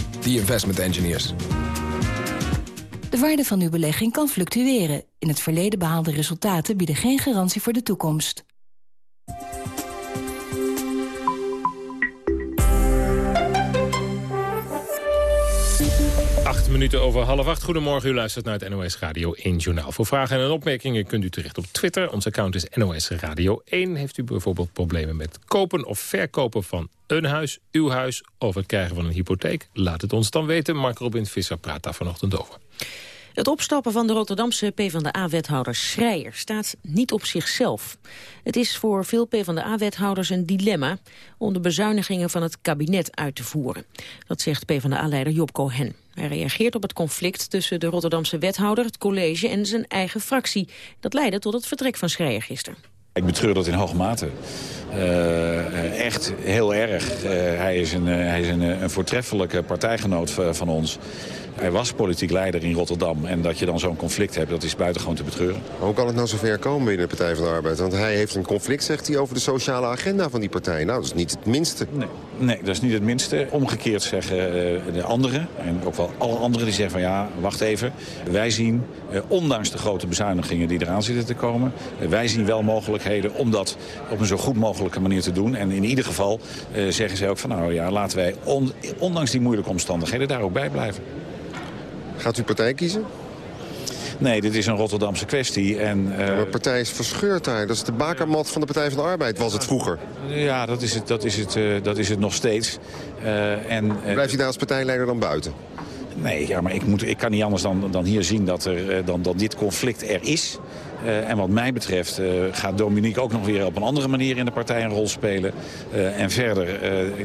the investment engineers. De waarde van uw belegging kan fluctueren. In het verleden behaalde resultaten bieden geen garantie voor de toekomst. Minuten over half acht. Goedemorgen, u luistert naar het NOS Radio 1 Journaal. Voor vragen en opmerkingen kunt u terecht op Twitter. Ons account is NOS Radio 1. Heeft u bijvoorbeeld problemen met kopen of verkopen van een huis, uw huis... of het krijgen van een hypotheek? Laat het ons dan weten. Mark Robin Visser praat daar vanochtend over. Het opstappen van de Rotterdamse PvdA-wethouder Schreier staat niet op zichzelf. Het is voor veel PvdA-wethouders een dilemma om de bezuinigingen van het kabinet uit te voeren. Dat zegt PvdA-leider Job Cohen. Hij reageert op het conflict tussen de Rotterdamse wethouder, het college en zijn eigen fractie. Dat leidde tot het vertrek van Schreier gisteren. Ik betreur dat in hoge mate. Uh, echt heel erg. Uh, hij is, een, uh, hij is een, een voortreffelijke partijgenoot van ons. Hij was politiek leider in Rotterdam. En dat je dan zo'n conflict hebt, dat is buitengewoon te betreuren. Hoe kan het nou zover komen binnen de Partij van de Arbeid? Want hij heeft een conflict, zegt hij, over de sociale agenda van die partij. Nou, dat is niet het minste. Nee, nee dat is niet het minste. Omgekeerd zeggen de anderen, en ook wel alle anderen, die zeggen van ja, wacht even. Wij zien, ondanks de grote bezuinigingen die eraan zitten te komen... wij zien wel mogelijkheden om dat op een zo goed mogelijke manier te doen. En in ieder geval zeggen ze ook van nou ja, laten wij on, ondanks die moeilijke omstandigheden daar ook bij blijven. Gaat u partij kiezen? Nee, dit is een Rotterdamse kwestie. En, uh... ja, maar partij is verscheurd daar. Dat is de bakermat van de Partij van de Arbeid, was het vroeger. Ja, dat is het, dat is het, uh, dat is het nog steeds. Uh, en, Blijft u daar als partijleider dan buiten? Nee, ja, maar ik, moet, ik kan niet anders dan, dan hier zien dat, er, dan, dat dit conflict er is. Uh, en wat mij betreft uh, gaat Dominique ook nog weer op een andere manier in de partij een rol spelen. Uh, en verder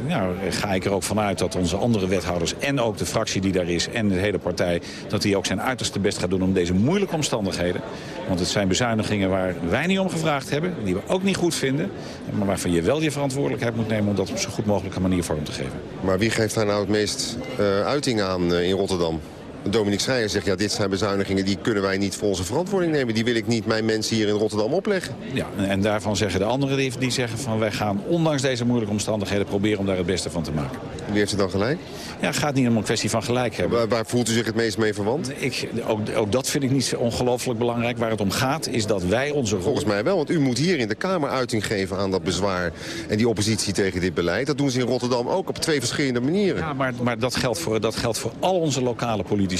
nou, ga ik er ook vanuit dat onze andere wethouders en ook de fractie die daar is en de hele partij, dat die ook zijn uiterste best gaat doen om deze moeilijke omstandigheden. Want het zijn bezuinigingen waar wij niet om gevraagd hebben, die we ook niet goed vinden. Maar waarvan je wel je verantwoordelijkheid moet nemen om dat op zo goed mogelijke manier vorm te geven. Maar wie geeft daar nou het meest uiting aan in Rotterdam? Dominique Schreier zegt, ja, dit zijn bezuinigingen... die kunnen wij niet voor onze verantwoording nemen. Die wil ik niet mijn mensen hier in Rotterdam opleggen. Ja, en daarvan zeggen de anderen die, die zeggen van... wij gaan ondanks deze moeilijke omstandigheden proberen om daar het beste van te maken. Wie heeft er dan gelijk? Ja, het gaat niet om een kwestie van gelijk hebben. Waar, waar voelt u zich het meest mee verwant? Ik, ook, ook dat vind ik niet zo ongelooflijk belangrijk. Waar het om gaat is dat wij onze rol... Volgens mij wel, want u moet hier in de Kamer uiting geven aan dat bezwaar... en die oppositie tegen dit beleid. Dat doen ze in Rotterdam ook op twee verschillende manieren. Ja, maar, maar dat, geldt voor, dat geldt voor al onze lokale politici.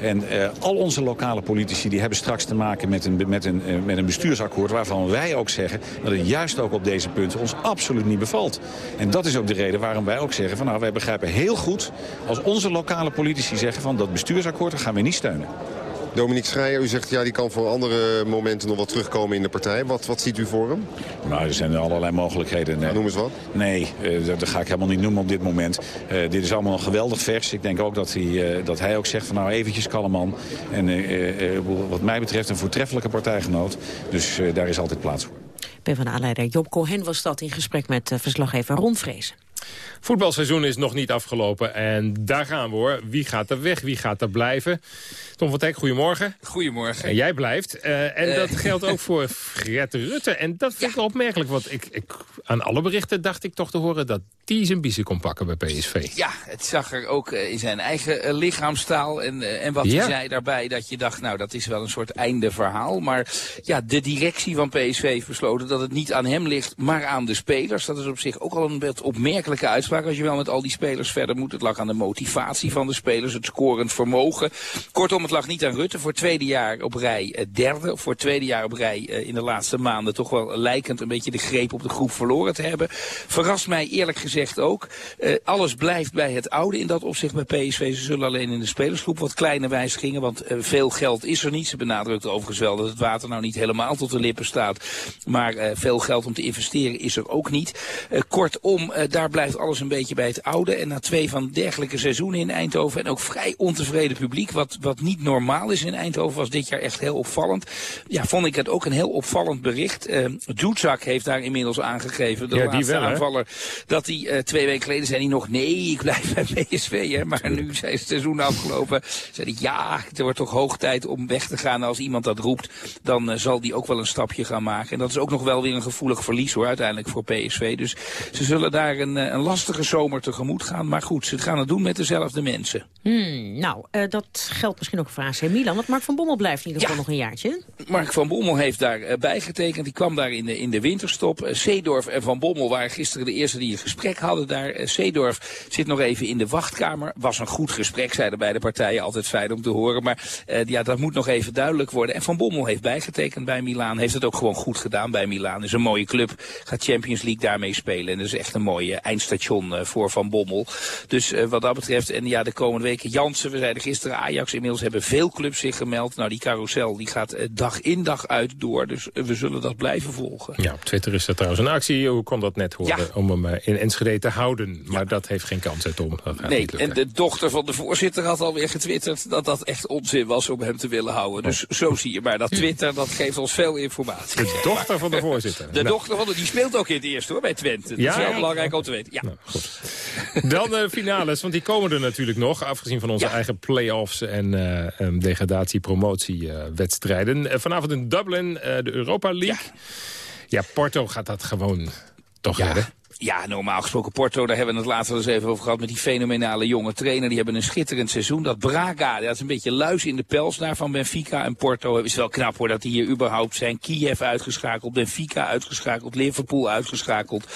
En eh, al onze lokale politici die hebben straks te maken met een, met, een, eh, met een bestuursakkoord... waarvan wij ook zeggen dat het juist ook op deze punten ons absoluut niet bevalt. En dat is ook de reden waarom wij ook zeggen van nou, wij begrijpen heel goed... als onze lokale politici zeggen van dat bestuursakkoord gaan we niet steunen. Dominique Schreier, u zegt ja, die kan voor andere momenten nog wat terugkomen in de partij. Wat, wat ziet u voor hem? Nou, er zijn allerlei mogelijkheden. Noem eens wat. Nee, uh, dat, ga ik helemaal niet noemen op dit moment. Uh, dit is allemaal nog geweldig vers. Ik denk ook dat hij, uh, dat hij ook zegt van nou eventjes kalm man. En wat mij betreft een voortreffelijke partijgenoot. Dus daar is altijd plaats voor. PvdA-leider Job Cohen was dat in gesprek met verslaggever Ron Vrezen. Voetbalseizoen is nog niet afgelopen en daar gaan we hoor. Wie gaat er weg, wie gaat er blijven? Tom van Teck, goedemorgen. Goedemorgen. En jij blijft. Uh, en uh. dat geldt ook voor Fred Rutte. En dat vind ik wel opmerkelijk, want ik, ik, aan alle berichten dacht ik toch te horen... dat die zijn biezen kon pakken bij PSV. Ja, het zag er ook uh, in zijn eigen lichaamstaal en, en wat ja. hij zei daarbij... dat je dacht, nou, dat is wel een soort einde verhaal. Maar ja, de directie van PSV heeft besloten dat het niet aan hem ligt... maar aan de spelers. Dat is op zich ook al een wat opmerkelijke uitspraak... als je wel met al die spelers verder moet. Het lag aan de motivatie van de spelers, het scorend vermogen. Kortom, het lag niet aan Rutte. Voor tweede jaar op rij uh, derde. Voor tweede jaar op rij uh, in de laatste maanden toch wel lijkend een beetje de greep op de groep verloren te hebben. Verrast mij eerlijk gezegd ook. Uh, alles blijft bij het oude in dat opzicht bij PSV. Ze zullen alleen in de spelersgroep wat kleine wijzigingen. Want veel geld is er niet. Ze benadrukt overigens wel dat het water nou niet helemaal tot de lippen staat. Maar veel geld om te investeren is er ook niet. kortom, daar blijft alles een beetje bij het oude. En na twee van dergelijke seizoenen in Eindhoven en ook vrij ontevreden publiek. Wat, wat niet normaal is in Eindhoven, was dit jaar echt heel opvallend. Ja, vond ik het ook een heel opvallend bericht. Uh, Doetzak heeft daar inmiddels aangegeven, de ja, laatste wel, aanvaller, dat hij uh, twee weken geleden zei hij nog, nee, ik blijf bij PSV. Hè. Maar nu zijn het seizoen afgelopen. Zei hij, ja, het wordt toch hoog tijd om weg te gaan. Als iemand dat roept, dan uh, zal die ook wel een stapje gaan maken. En dat is ook nog wel weer een gevoelig verlies hoor, uiteindelijk voor PSV. Dus ze zullen daar een, een lastige zomer tegemoet gaan. Maar goed, ze gaan het doen met dezelfde mensen. Hmm, nou, uh, dat geldt misschien ook voor AC Milan. Want Mark van Bommel blijft in ieder geval ja. nog een jaartje. Mark van Bommel heeft daar uh, bijgetekend. Die kwam daar in de, in de winterstop. Uh, Seedorf en Van Bommel waren gisteren de eerste die een gesprek hadden daar. Uh, Seedorf zit nog even in de wachtkamer. Was een goed gesprek, zeiden beide partijen. Altijd fijn om te horen. Maar ja, dat moet nog even duidelijk worden. En Van Bommel heeft bijgetekend bij Milaan. Heeft het ook gewoon goed gedaan bij Milaan. Is een mooie club. Gaat Champions League daarmee spelen. En dat is echt een mooie eindstation voor Van Bommel. Dus wat dat betreft. En ja, de komende weken Jansen. We zeiden gisteren Ajax. Inmiddels hebben veel clubs zich gemeld. Nou, die carousel die gaat dag in dag uit door. Dus we zullen dat blijven volgen. Ja, op Twitter is er trouwens een actie. Hoe kon dat net horen? Ja. Om hem in Enschede te houden. Maar ja. dat heeft geen kans, hè, Tom. nee, en de dochter van de voorzitter had alweer getwitterd... dat dat echt onzin was om hem te willen houden. Dus oh. zo zie je maar. Dat Twitter, dat geeft ons veel informatie. De dochter van de voorzitter. De nou. dochter van de... Die speelt ook in het eerste, hoor, bij Twente. Dat ja, is wel belangrijk om te weten. Ja. Nou, goed. Dan de finales, want die komen er natuurlijk nog. Afgezien van onze eigen play-offs en uh, um, degradatiepromotiewedstrijden. Uh, vanavond in Dublin, uh, de Europa League. Ja. ja. Porto gaat dat gewoon toch ja. redden. Ja, normaal gesproken Porto, daar hebben we het wel eens even over gehad... met die fenomenale jonge trainer. Die hebben een schitterend seizoen. Dat Braga, dat is een beetje luis in de pels daar van Benfica en Porto. Het is wel knap hoor dat die hier überhaupt zijn. Kiev uitgeschakeld, Benfica uitgeschakeld, Liverpool uitgeschakeld.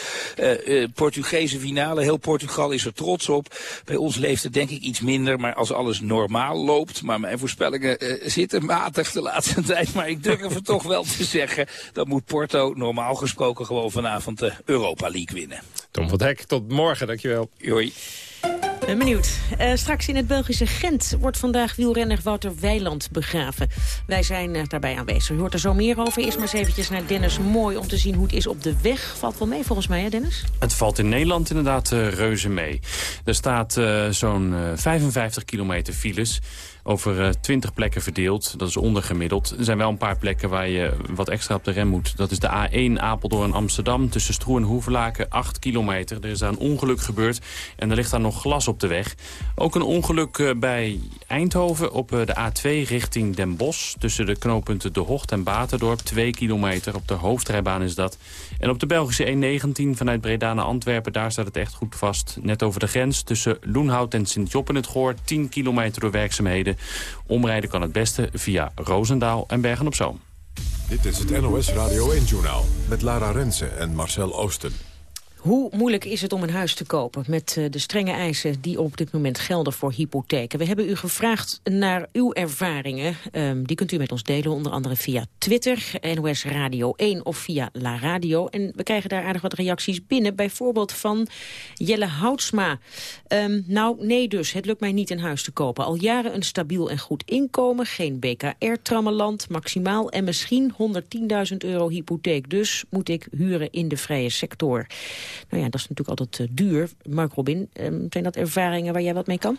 Uh, Portugese finale, heel Portugal is er trots op. Bij ons leeft het denk ik iets minder, maar als alles normaal loopt... maar mijn voorspellingen uh, zitten matig de laatste tijd... maar ik durf het toch wel te zeggen... dan moet Porto normaal gesproken gewoon vanavond de Europa League winnen. Tom van Hek, tot morgen, dankjewel. Hoi. Ben benieuwd. Uh, straks in het Belgische Gent wordt vandaag wielrenner Wouter Weiland begraven. Wij zijn uh, daarbij aanwezig. U hoort er zo meer over. Eerst maar eens eventjes naar Dennis Mooi om te zien hoe het is op de weg. Valt wel mee volgens mij, hè Dennis? Het valt in Nederland inderdaad uh, reuze mee. Er staat zo'n 55 kilometer files. Over 20 plekken verdeeld. Dat is ondergemiddeld. Er zijn wel een paar plekken waar je wat extra op de rem moet. Dat is de A1 Apeldoorn-Amsterdam tussen Stroe en Hoevelaken, 8 kilometer. Er is daar een ongeluk gebeurd en er ligt daar nog glas op de weg. Ook een ongeluk bij Eindhoven op de A2 richting Den Bosch... tussen de knooppunten De Hocht en Baterdorp, 2 kilometer. Op de hoofdrijbaan is dat. En op de Belgische E19 vanuit Breda naar Antwerpen... daar staat het echt goed vast. Net over de grens tussen Loenhout en Sint-Job in het Goor... 10 kilometer door werkzaamheden. Omrijden kan het beste via Roosendaal en Bergen-op-Zoom. Dit is het NOS Radio 1-journaal met Lara Rensen en Marcel Oosten. Hoe moeilijk is het om een huis te kopen met eh, de strenge eisen die op dit moment gelden voor hypotheken? We hebben u gevraagd naar uw ervaringen. Um, die kunt u met ons delen, onder andere via Twitter, NOS Radio 1 of via La Radio. En we krijgen daar aardig wat reacties binnen, bijvoorbeeld van Jelle Houtsma. Um, nou, nee dus, het lukt mij niet een huis te kopen. Al jaren een stabiel en goed inkomen, geen BKR-trammeland, maximaal en misschien 110.000 euro hypotheek. Dus moet ik huren in de vrije sector. Nou ja, dat is natuurlijk altijd uh, duur. Mark Robin, um, zijn dat ervaringen waar jij wat mee kan?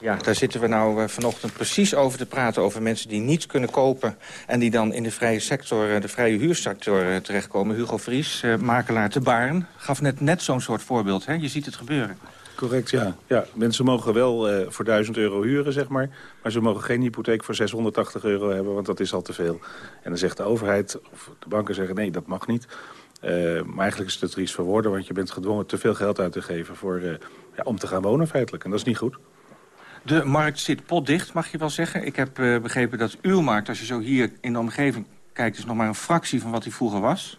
Ja, daar zitten we nou uh, vanochtend precies over te praten... over mensen die niets kunnen kopen... en die dan in de vrije sector, uh, de vrije huursector terechtkomen. Hugo Vries, makelaar te Baarn, gaf net, net zo'n soort voorbeeld. Hè? Je ziet het gebeuren. Correct, ja. ja. Mensen mogen wel uh, voor 1000 euro huren, zeg maar. Maar ze mogen geen hypotheek voor 680 euro hebben, want dat is al te veel. En dan zegt de overheid, of de banken zeggen, nee, dat mag niet. Uh, maar eigenlijk is het iets voor woorden, want je bent gedwongen te veel geld uit te geven voor, uh, ja, om te gaan wonen feitelijk. En dat is niet goed. De markt zit potdicht, mag je wel zeggen. Ik heb uh, begrepen dat uw markt, als je zo hier in de omgeving kijkt... is nog maar een fractie van wat die vroeger was.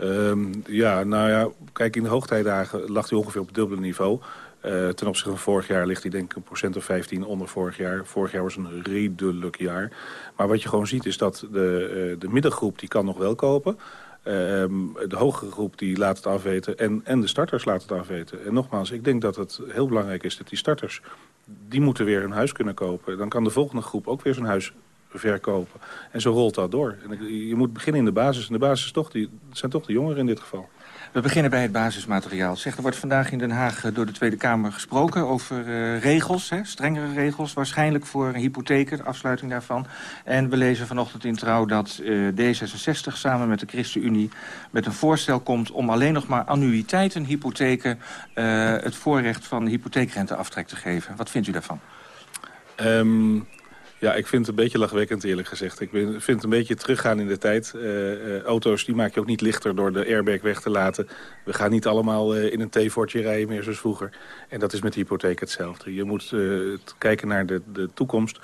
Um, ja, nou ja, kijk, in de hoogtijdagen lag hij ongeveer op het dubbele niveau. Uh, ten opzichte van vorig jaar ligt hij denk ik een procent of 15 onder vorig jaar. Vorig jaar was een redelijk jaar. Maar wat je gewoon ziet is dat de, uh, de middengroep die kan nog wel kopen... Uh, de hogere groep die laat het afweten en, en de starters laten het afweten. En nogmaals, ik denk dat het heel belangrijk is dat die starters... die moeten weer een huis kunnen kopen. Dan kan de volgende groep ook weer zijn huis verkopen. En zo rolt dat door. En je moet beginnen in de basis. En de basis toch die, zijn toch de jongeren in dit geval. We beginnen bij het basismateriaal. Zeg, er wordt vandaag in Den Haag door de Tweede Kamer gesproken over uh, regels, hè, strengere regels, waarschijnlijk voor hypotheken, de afsluiting daarvan. En we lezen vanochtend in Trouw dat uh, D66 samen met de ChristenUnie met een voorstel komt om alleen nog maar annuïteiten, hypotheken, uh, het voorrecht van hypotheekrenteaftrek te geven. Wat vindt u daarvan? Um... Ja, ik vind het een beetje lachwekkend eerlijk gezegd. Ik vind het een beetje teruggaan in de tijd. Uh, uh, auto's die maak je ook niet lichter door de airbag weg te laten. We gaan niet allemaal uh, in een T-fortje rijden meer zoals vroeger. En dat is met de hypotheek hetzelfde. Je moet kijken naar de, de toekomst.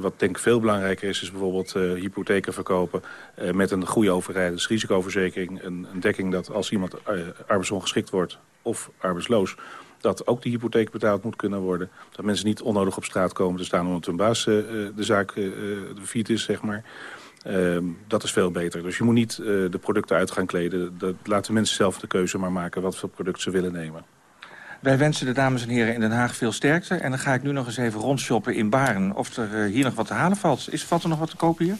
wat denk ik veel belangrijker is, is bijvoorbeeld hypotheken verkopen... met een goede overrijdensrisicoverzekering. Een, een dekking dat als iemand arbeidsongeschikt wordt of arbeidsloos dat ook de hypotheek betaald moet kunnen worden. Dat mensen niet onnodig op straat komen te staan omdat hun baas uh, de zaak uh, is, zeg maar. Uh, dat is veel beter. Dus je moet niet de producten uit gaan kleden. Dat laten mensen zelf de keuze maar maken wat voor product ze willen nemen. Wij wensen de dames en heren in Den Haag veel sterkte. En dan ga ik nu nog eens even rondshoppen in Baren. Of er hier nog wat te halen valt. Is, valt er nog wat te kopen hier?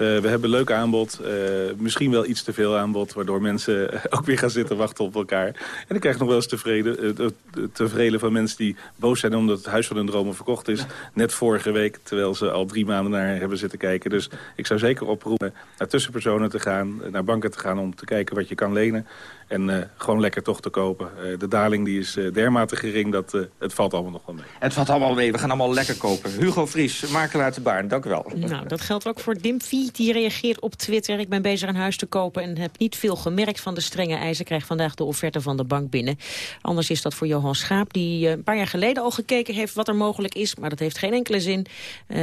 Uh, we hebben leuk aanbod. Uh, misschien wel iets te veel aanbod. Waardoor mensen ook weer gaan zitten wachten op elkaar. En ik krijg nog wel eens tevreden, uh, tevreden van mensen die boos zijn... omdat het huis van hun dromen verkocht is. Net vorige week, terwijl ze al drie maanden naar hebben zitten kijken. Dus ik zou zeker oproepen naar tussenpersonen te gaan. Naar banken te gaan om te kijken wat je kan lenen. En uh, gewoon lekker toch te kopen. Uh, de daling die is uh, dermate gering dat het valt allemaal nog wel mee. Het valt allemaal mee. We gaan allemaal lekker kopen. Hugo Vries, makelaar te Baarn. Dank u wel. Nou, dat geldt ook voor Dimpy. Die reageert op Twitter. Ik ben bezig een huis te kopen en heb niet veel gemerkt van de strenge eisen. Krijg vandaag de offerte van de bank binnen. Anders is dat voor Johan Schaap, die een paar jaar geleden al gekeken heeft wat er mogelijk is. Maar dat heeft geen enkele zin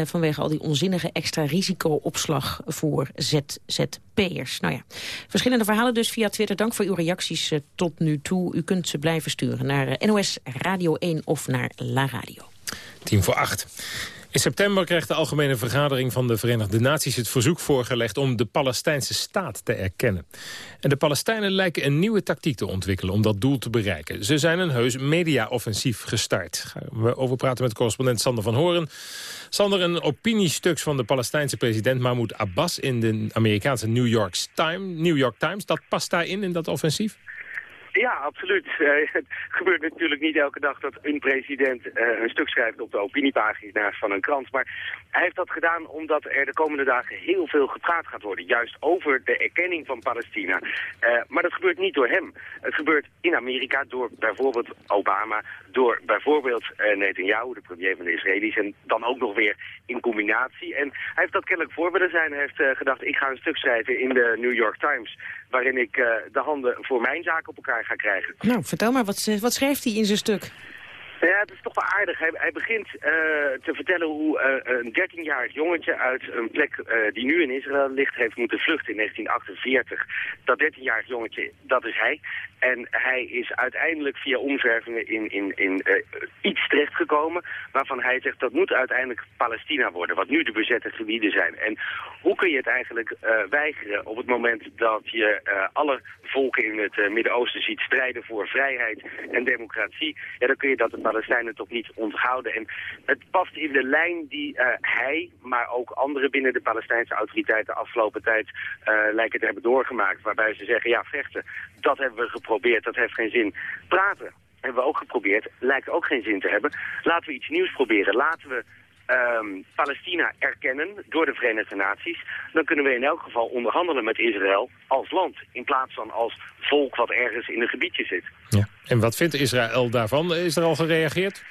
vanwege al die onzinnige extra risicoopslag voor ZZP'ers. Nou ja, verschillende verhalen dus via Twitter. Dank voor uw reactie reacties uh, tot nu toe. U kunt ze blijven sturen naar uh, NOS Radio 1 of naar La Radio. 10 voor 8. In september krijgt de Algemene Vergadering van de Verenigde Naties het verzoek voorgelegd om de Palestijnse staat te erkennen. En de Palestijnen lijken een nieuwe tactiek te ontwikkelen om dat doel te bereiken. Ze zijn een heus media-offensief gestart. Gaan we over praten met correspondent Sander van Horen. Sander, een opiniestuk van de Palestijnse president Mahmoud Abbas in de Amerikaanse New York Times. New York Times dat past daarin, in dat offensief? Ja, absoluut. Uh, het gebeurt natuurlijk niet elke dag dat een president uh, een stuk schrijft op de opiniepagina's van een krant. Maar hij heeft dat gedaan omdat er de komende dagen heel veel gepraat gaat worden. Juist over de erkenning van Palestina. Uh, maar dat gebeurt niet door hem. Het gebeurt in Amerika door bijvoorbeeld Obama, door bijvoorbeeld Netanyahu, de premier van de Israëli's. En dan ook nog weer in combinatie. En hij heeft dat kennelijk voor willen zijn. Hij heeft gedacht, ik ga een stuk schrijven in de New York Times waarin ik uh, de handen voor mijn zaak op elkaar ga krijgen. Nou, vertel maar, wat, wat schrijft hij in zijn stuk? Ja, het is toch wel aardig. Hij, hij begint uh, te vertellen hoe uh, een 13-jarig jongetje uit een plek uh, die nu in Israël ligt heeft moeten vluchten in 1948. Dat 13-jarig jongetje, dat is hij. En hij is uiteindelijk via omzwervingen in, in, in iets terechtgekomen waarvan hij zegt dat moet uiteindelijk Palestina worden, wat nu de bezette gebieden zijn. En hoe kun je het eigenlijk weigeren op het moment dat je alle volken in het Midden-Oosten ziet strijden voor vrijheid en democratie? Ja, dan kun je dat het Palestijnen toch niet onthouden. En het past in de lijn die uh, hij, maar ook anderen binnen de Palestijnse autoriteiten afgelopen tijd uh, lijken te hebben doorgemaakt. Waarbij ze zeggen, ja vechten, dat hebben we geprobeerd, dat heeft geen zin. Praten hebben we ook geprobeerd, lijkt ook geen zin te hebben. Laten we iets nieuws proberen. Laten we um, Palestina erkennen door de Verenigde Naties, dan kunnen we in elk geval onderhandelen met Israël als land, in plaats van als volk wat ergens in een gebiedje zit. Ja. En wat vindt Israël daarvan? Is er al gereageerd?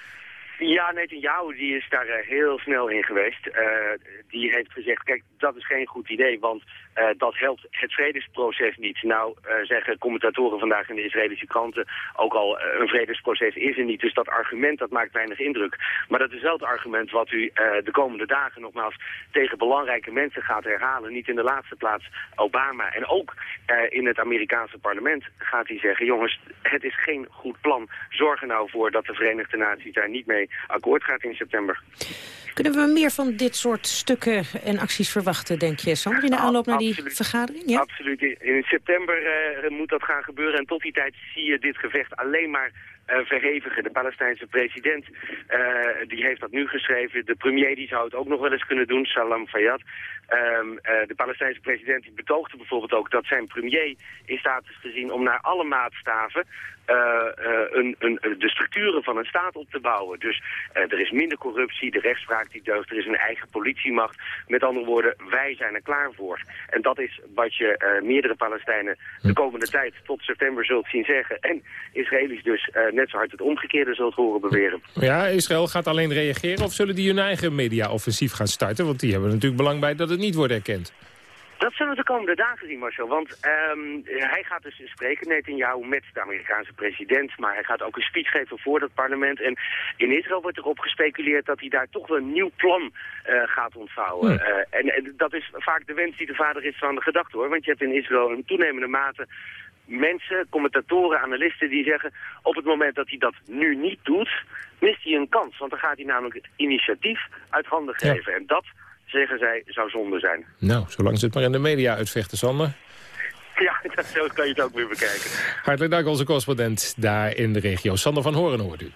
Ja, Netanyahu die is daar uh, heel snel in geweest. Uh, die heeft gezegd, kijk, dat is geen goed idee, want uh, dat helpt het vredesproces niet. Nou zeggen commentatoren vandaag in de Israëlische kranten ook al, een vredesproces is er niet. Dus dat argument, dat maakt weinig indruk. Maar dat is wel het argument wat u de komende dagen nogmaals tegen belangrijke mensen gaat herhalen. Niet in de laatste plaats Obama. En ook in het Amerikaanse parlement gaat hij zeggen, jongens, het is geen goed plan. Zorg er nou voor dat de Verenigde Naties daar niet mee akkoord gaat in september. Kunnen we meer van dit soort stukken en acties verwachten, denk je, Sander, in de aanloop naar die vergadering? Ja? Absoluut. In september uh, moet dat gaan gebeuren en tot die tijd zie je dit gevecht alleen maar uh, verhevigen. De Palestijnse president uh, die heeft dat nu geschreven. De premier die zou het ook nog wel eens kunnen doen, Salam Fayyad. Um, de Palestijnse president die betoogde bijvoorbeeld ook dat zijn premier in staat is gezien om naar alle maatstaven uh, uh, een, een, de structuren van een staat op te bouwen. Dus uh, er is minder corruptie, de rechtspraak die deugt, er is een eigen politiemacht. Met andere woorden, wij zijn er klaar voor. En dat is wat je meerdere Palestijnen de komende tijd tot september zult zien zeggen. En Israëli's dus net zo hard het omgekeerde zult horen beweren. Ja, Israël gaat alleen reageren of zullen die hun eigen media-offensief gaan starten? Want die hebben natuurlijk belang bij dat het niet wordt erkend. Dat zullen we de komende dagen zien, Marcel. Want um, hij gaat dus spreken, Netanyahu, met de Amerikaanse president. Maar hij gaat ook een speech geven voor dat parlement. En in Israël wordt erop gespeculeerd dat hij daar toch wel een nieuw plan uh, gaat ontvouwen. Uh, en, en, dat is vaak de wens die de vader is van de gedachte, hoor. Want je hebt in Israël een toenemende mate mensen, commentatoren, analisten die zeggen... op het moment dat hij dat nu niet doet, mist hij een kans. Want dan gaat hij namelijk het initiatief uit handen geven. Ja. En dat zeggen zij, zou zonde zijn. Nou, zolang ze het maar in de media uitvechten, Sander. Ja, dat, zo kan je het ook weer bekijken. Hartelijk dank onze correspondent daar in de regio. Sander van Horen hoort u.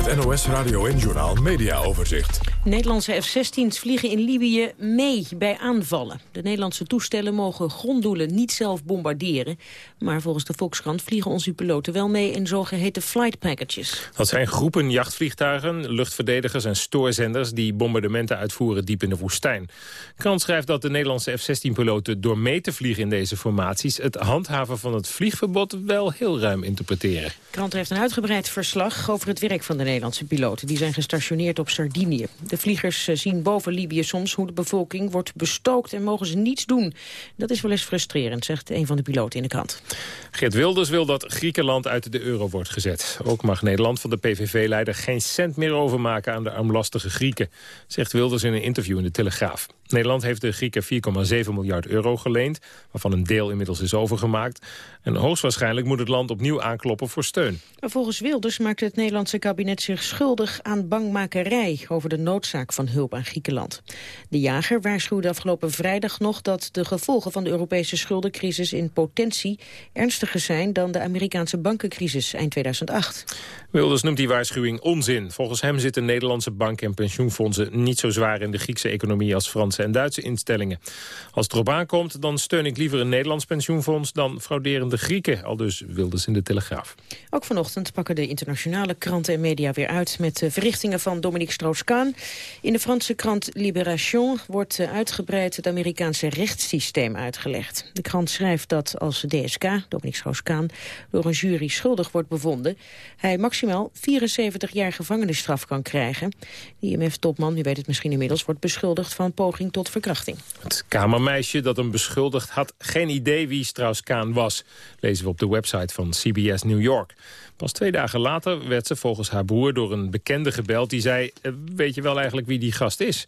Het NOS Radio en Journaal Media Overzicht. Nederlandse F-16's vliegen in Libië mee bij aanvallen. De Nederlandse toestellen mogen gronddoelen niet zelf bombarderen. Maar volgens de Volkskrant vliegen onze piloten wel mee in zogeheten flight packages. Dat zijn groepen jachtvliegtuigen, luchtverdedigers en stoorzenders... die bombardementen uitvoeren diep in de woestijn. krant schrijft dat de Nederlandse F-16-piloten door mee te vliegen in deze formaties... het handhaven van het vliegverbod wel heel ruim interpreteren. Krant heeft een uitgebreid verslag over het werk van de Nederlandse piloten. Die zijn gestationeerd op Sardinië. De vliegers eh, zien boven Libië soms hoe de bevolking wordt bestookt en mogen ze niets doen. Dat is wel eens frustrerend, zegt een van de piloten in de krant. Geert Wilders wil dat Griekenland uit de euro wordt gezet. Ook mag Nederland van de PVV-leider geen cent meer overmaken aan de armlastige Grieken, zegt Wilders in een interview in de Telegraaf. Nederland heeft de Grieken 4,7 miljard euro geleend, waarvan een deel inmiddels is overgemaakt. En hoogstwaarschijnlijk moet het land opnieuw aankloppen voor steun. Volgens Wilders maakt het Nederlandse kabinet zich schuldig aan bangmakerij over de noodzaak van hulp aan Griekenland. De jager waarschuwde afgelopen vrijdag nog dat de gevolgen van de Europese schuldencrisis in potentie ernstiger zijn dan de Amerikaanse bankencrisis eind 2008. Wilders noemt die waarschuwing onzin. Volgens hem zitten Nederlandse banken en pensioenfondsen niet zo zwaar in de Griekse economie als Franse En Duitse instellingen. Als het erop aankomt, dan steun ik liever een Nederlands pensioenfonds... dan frauderende Grieken, al dus Wilders in de Telegraaf. Ook vanochtend pakken de internationale kranten en media weer uit... met de verrichtingen van Dominique Strauss-Kaan. In de Franse krant Libération wordt eh, uitgebreid het Amerikaanse rechtssysteem uitgelegd. De krant schrijft dat als DSK, Dominique Strauss-Kaan... door een jury schuldig wordt bevonden... hij maximaal 74 jaar gevangenisstraf kan krijgen. De IMF-topman, u weet het misschien inmiddels... wordt beschuldigd van poging tot verkrachting. Het kamermeisje dat hem beschuldigd had geen idee wie Strauss-Kaan was. Lezen we op de website van CBS New York. Pas twee dagen later werd ze volgens haar broer door een bekende gebeld... die zei, eh, weet je wel eigenlijk wie die gast is?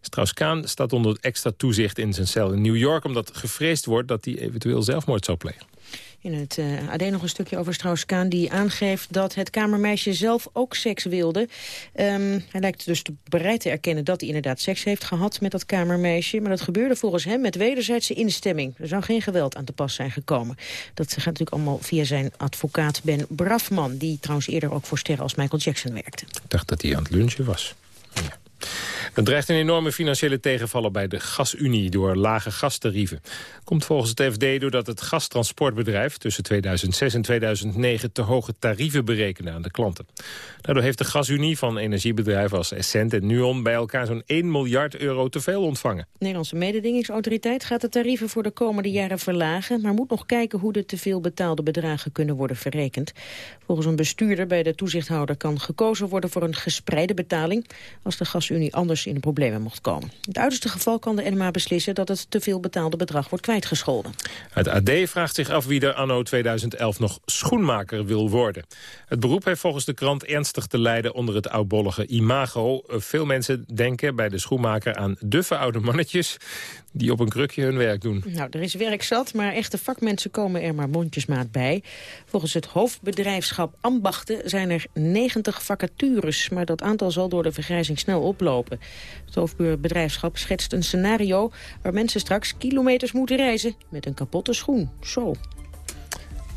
Strauss-Kaan staat onder extra toezicht in zijn cel in New York... omdat gevreesd wordt dat hij eventueel zelfmoord zou plegen. In het uh, AD nog een stukje over Strauss-Kaan... die aangeeft dat het kamermeisje zelf ook seks wilde. Um, hij lijkt dus bereid te erkennen dat hij inderdaad seks heeft gehad... met dat kamermeisje. Maar dat gebeurde volgens hem met wederzijdse instemming. Er zou geen geweld aan te pas zijn gekomen. Dat gaat natuurlijk allemaal via zijn advocaat Ben Brafman... die trouwens eerder ook voor sterren als Michael Jackson werkte. Ik dacht dat hij aan het lunchen was. Ja. Er dreigt een enorme financiële tegenvaller bij de gasunie door lage gastarieven. Komt volgens het FD doordat het gastransportbedrijf tussen 2006 en 2009 te hoge tarieven berekende aan de klanten. Daardoor heeft de gasunie van energiebedrijven als Essent en Nuon bij elkaar zo'n 1 miljard euro te veel ontvangen. De Nederlandse mededingingsautoriteit gaat de tarieven voor de komende jaren verlagen, maar moet nog kijken hoe de te veel betaalde bedragen kunnen worden verrekend. Volgens een bestuurder bij de toezichthouder kan gekozen worden voor een gespreide betaling als de gasunie anders in de problemen mocht komen. In het uiterste geval kan de NMA beslissen dat het te veel betaalde bedrag wordt kwijtgescholden. Het AD vraagt zich af wie er anno 2011 nog schoenmaker wil worden. Het beroep heeft volgens de krant ernstig te lijden onder het oudbollige imago. Veel mensen denken bij de schoenmaker aan duffe oude mannetjes die op een krukje hun werk doen. Nou, er is werk zat, maar echte vakmensen komen er maar mondjesmaat bij. Volgens het hoofdbedrijfschap Ambachten zijn er 90 vacatures... maar dat aantal zal door de vergrijzing snel oplopen. Het hoofdbedrijfschap schetst een scenario... waar mensen straks kilometers moeten reizen met een kapotte schoen. Zo.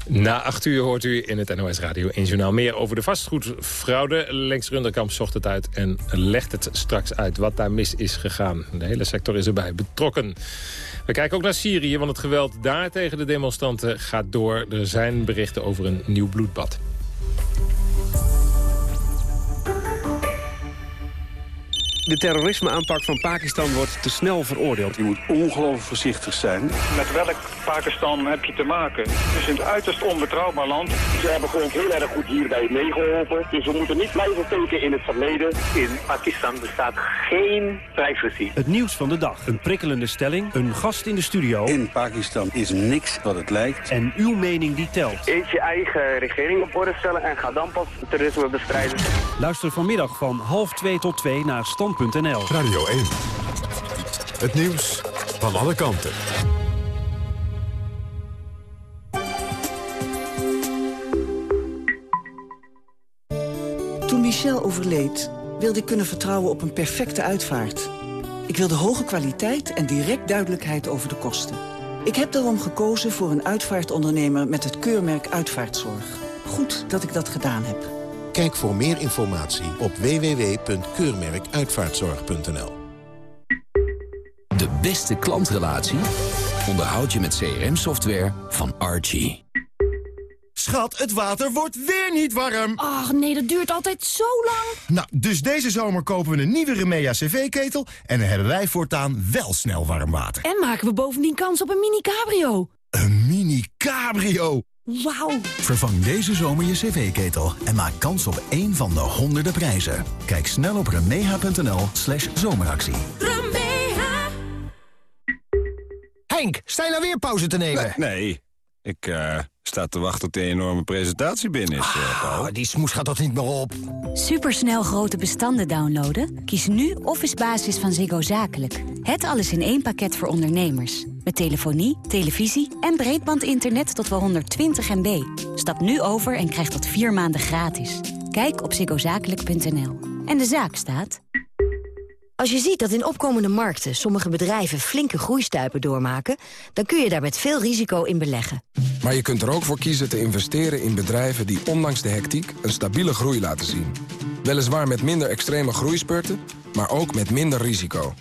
Na acht uur hoort u in het NOS Radio 1 Journaal meer over de vastgoedfraude. Lex Runderkamp zocht het uit en legt het straks uit wat daar mis is gegaan. De hele sector is erbij betrokken. We kijken ook naar Syrië, want het geweld daar tegen de demonstranten gaat door. Er zijn berichten over een nieuw bloedbad. De terrorismeaanpak van Pakistan wordt te snel veroordeeld. Je moet ongelooflijk voorzichtig zijn. Met welk Pakistan heb je te maken? Het is een uiterst onbetrouwbaar land. Ze hebben gewoon heel erg goed hierbij meegeholpen. Dus we moeten niet blijven steken in het verleden. In Pakistan bestaat geen privacy. Het nieuws van de dag. Een prikkelende stelling. Een gast in de studio. In Pakistan is niks wat het lijkt. En uw mening die telt. Eet je eigen regering op orde stellen en ga dan pas terrorisme bestrijden. Luister vanmiddag van half twee tot twee naar Stand Radio 1. Het nieuws van alle kanten. Toen Michel overleed, wilde ik kunnen vertrouwen op een perfecte uitvaart. Ik wilde hoge kwaliteit en direct duidelijkheid over de kosten. Ik heb daarom gekozen voor een uitvaartondernemer met het keurmerk Uitvaartzorg. Goed dat ik dat gedaan heb. Kijk voor meer informatie op www.keurmerkuitvaartzorg.nl. De beste klantrelatie onderhoud je met CRM-software van Archie. Schat, het water wordt weer niet warm. Ach nee, dat duurt altijd zo lang. Nou, dus deze zomer kopen we een nieuwe Remea cv-ketel... en dan hebben wij voortaan wel snel warm water. En maken we bovendien kans op een mini-cabrio. Een mini-cabrio? Wauw. Vervang deze zomer je cv-ketel en maak kans op één van de honderden prijzen. Kijk snel op remeha.nl slash zomeractie. Remeha. Henk, sta je nou weer pauze te nemen? Nee, ik uh, sta te wachten tot de enorme presentatie binnen is, uh, Paul. die smoes gaat toch niet meer op? Supersnel grote bestanden downloaden? Kies nu Office Basis van Ziggo Zakelijk. Het alles in één pakket voor ondernemers. Met telefonie, televisie en breedbandinternet tot wel 120 MB. Stap nu over en krijg dat vier maanden gratis. Kijk op ziggozakelijk.nl. En de zaak staat... Als je ziet dat in opkomende markten sommige bedrijven flinke groeistuipen doormaken... dan kun je daar met veel risico in beleggen. Maar je kunt er ook voor kiezen te investeren in bedrijven die ondanks de hectiek een stabiele groei laten zien. Weliswaar met minder extreme groeispurten, maar ook met minder risico.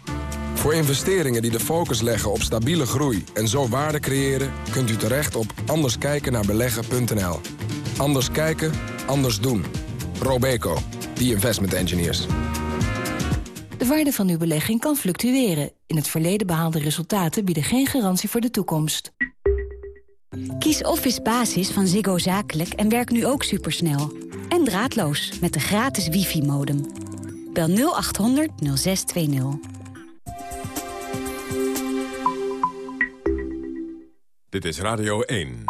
Voor investeringen die de focus leggen op stabiele groei en zo waarde creëren... kunt u terecht op anderskijkennaarbeleggen.nl. Anders kijken, anders doen. Robeco, the investment engineers. De waarde van uw belegging kan fluctueren. In het verleden behaalde resultaten bieden geen garantie voor de toekomst. Kies Office Basis van Ziggo Zakelijk en werk nu ook supersnel. En draadloos met de gratis wifi-modem. Bel 0800 0620. Dit is Radio 1.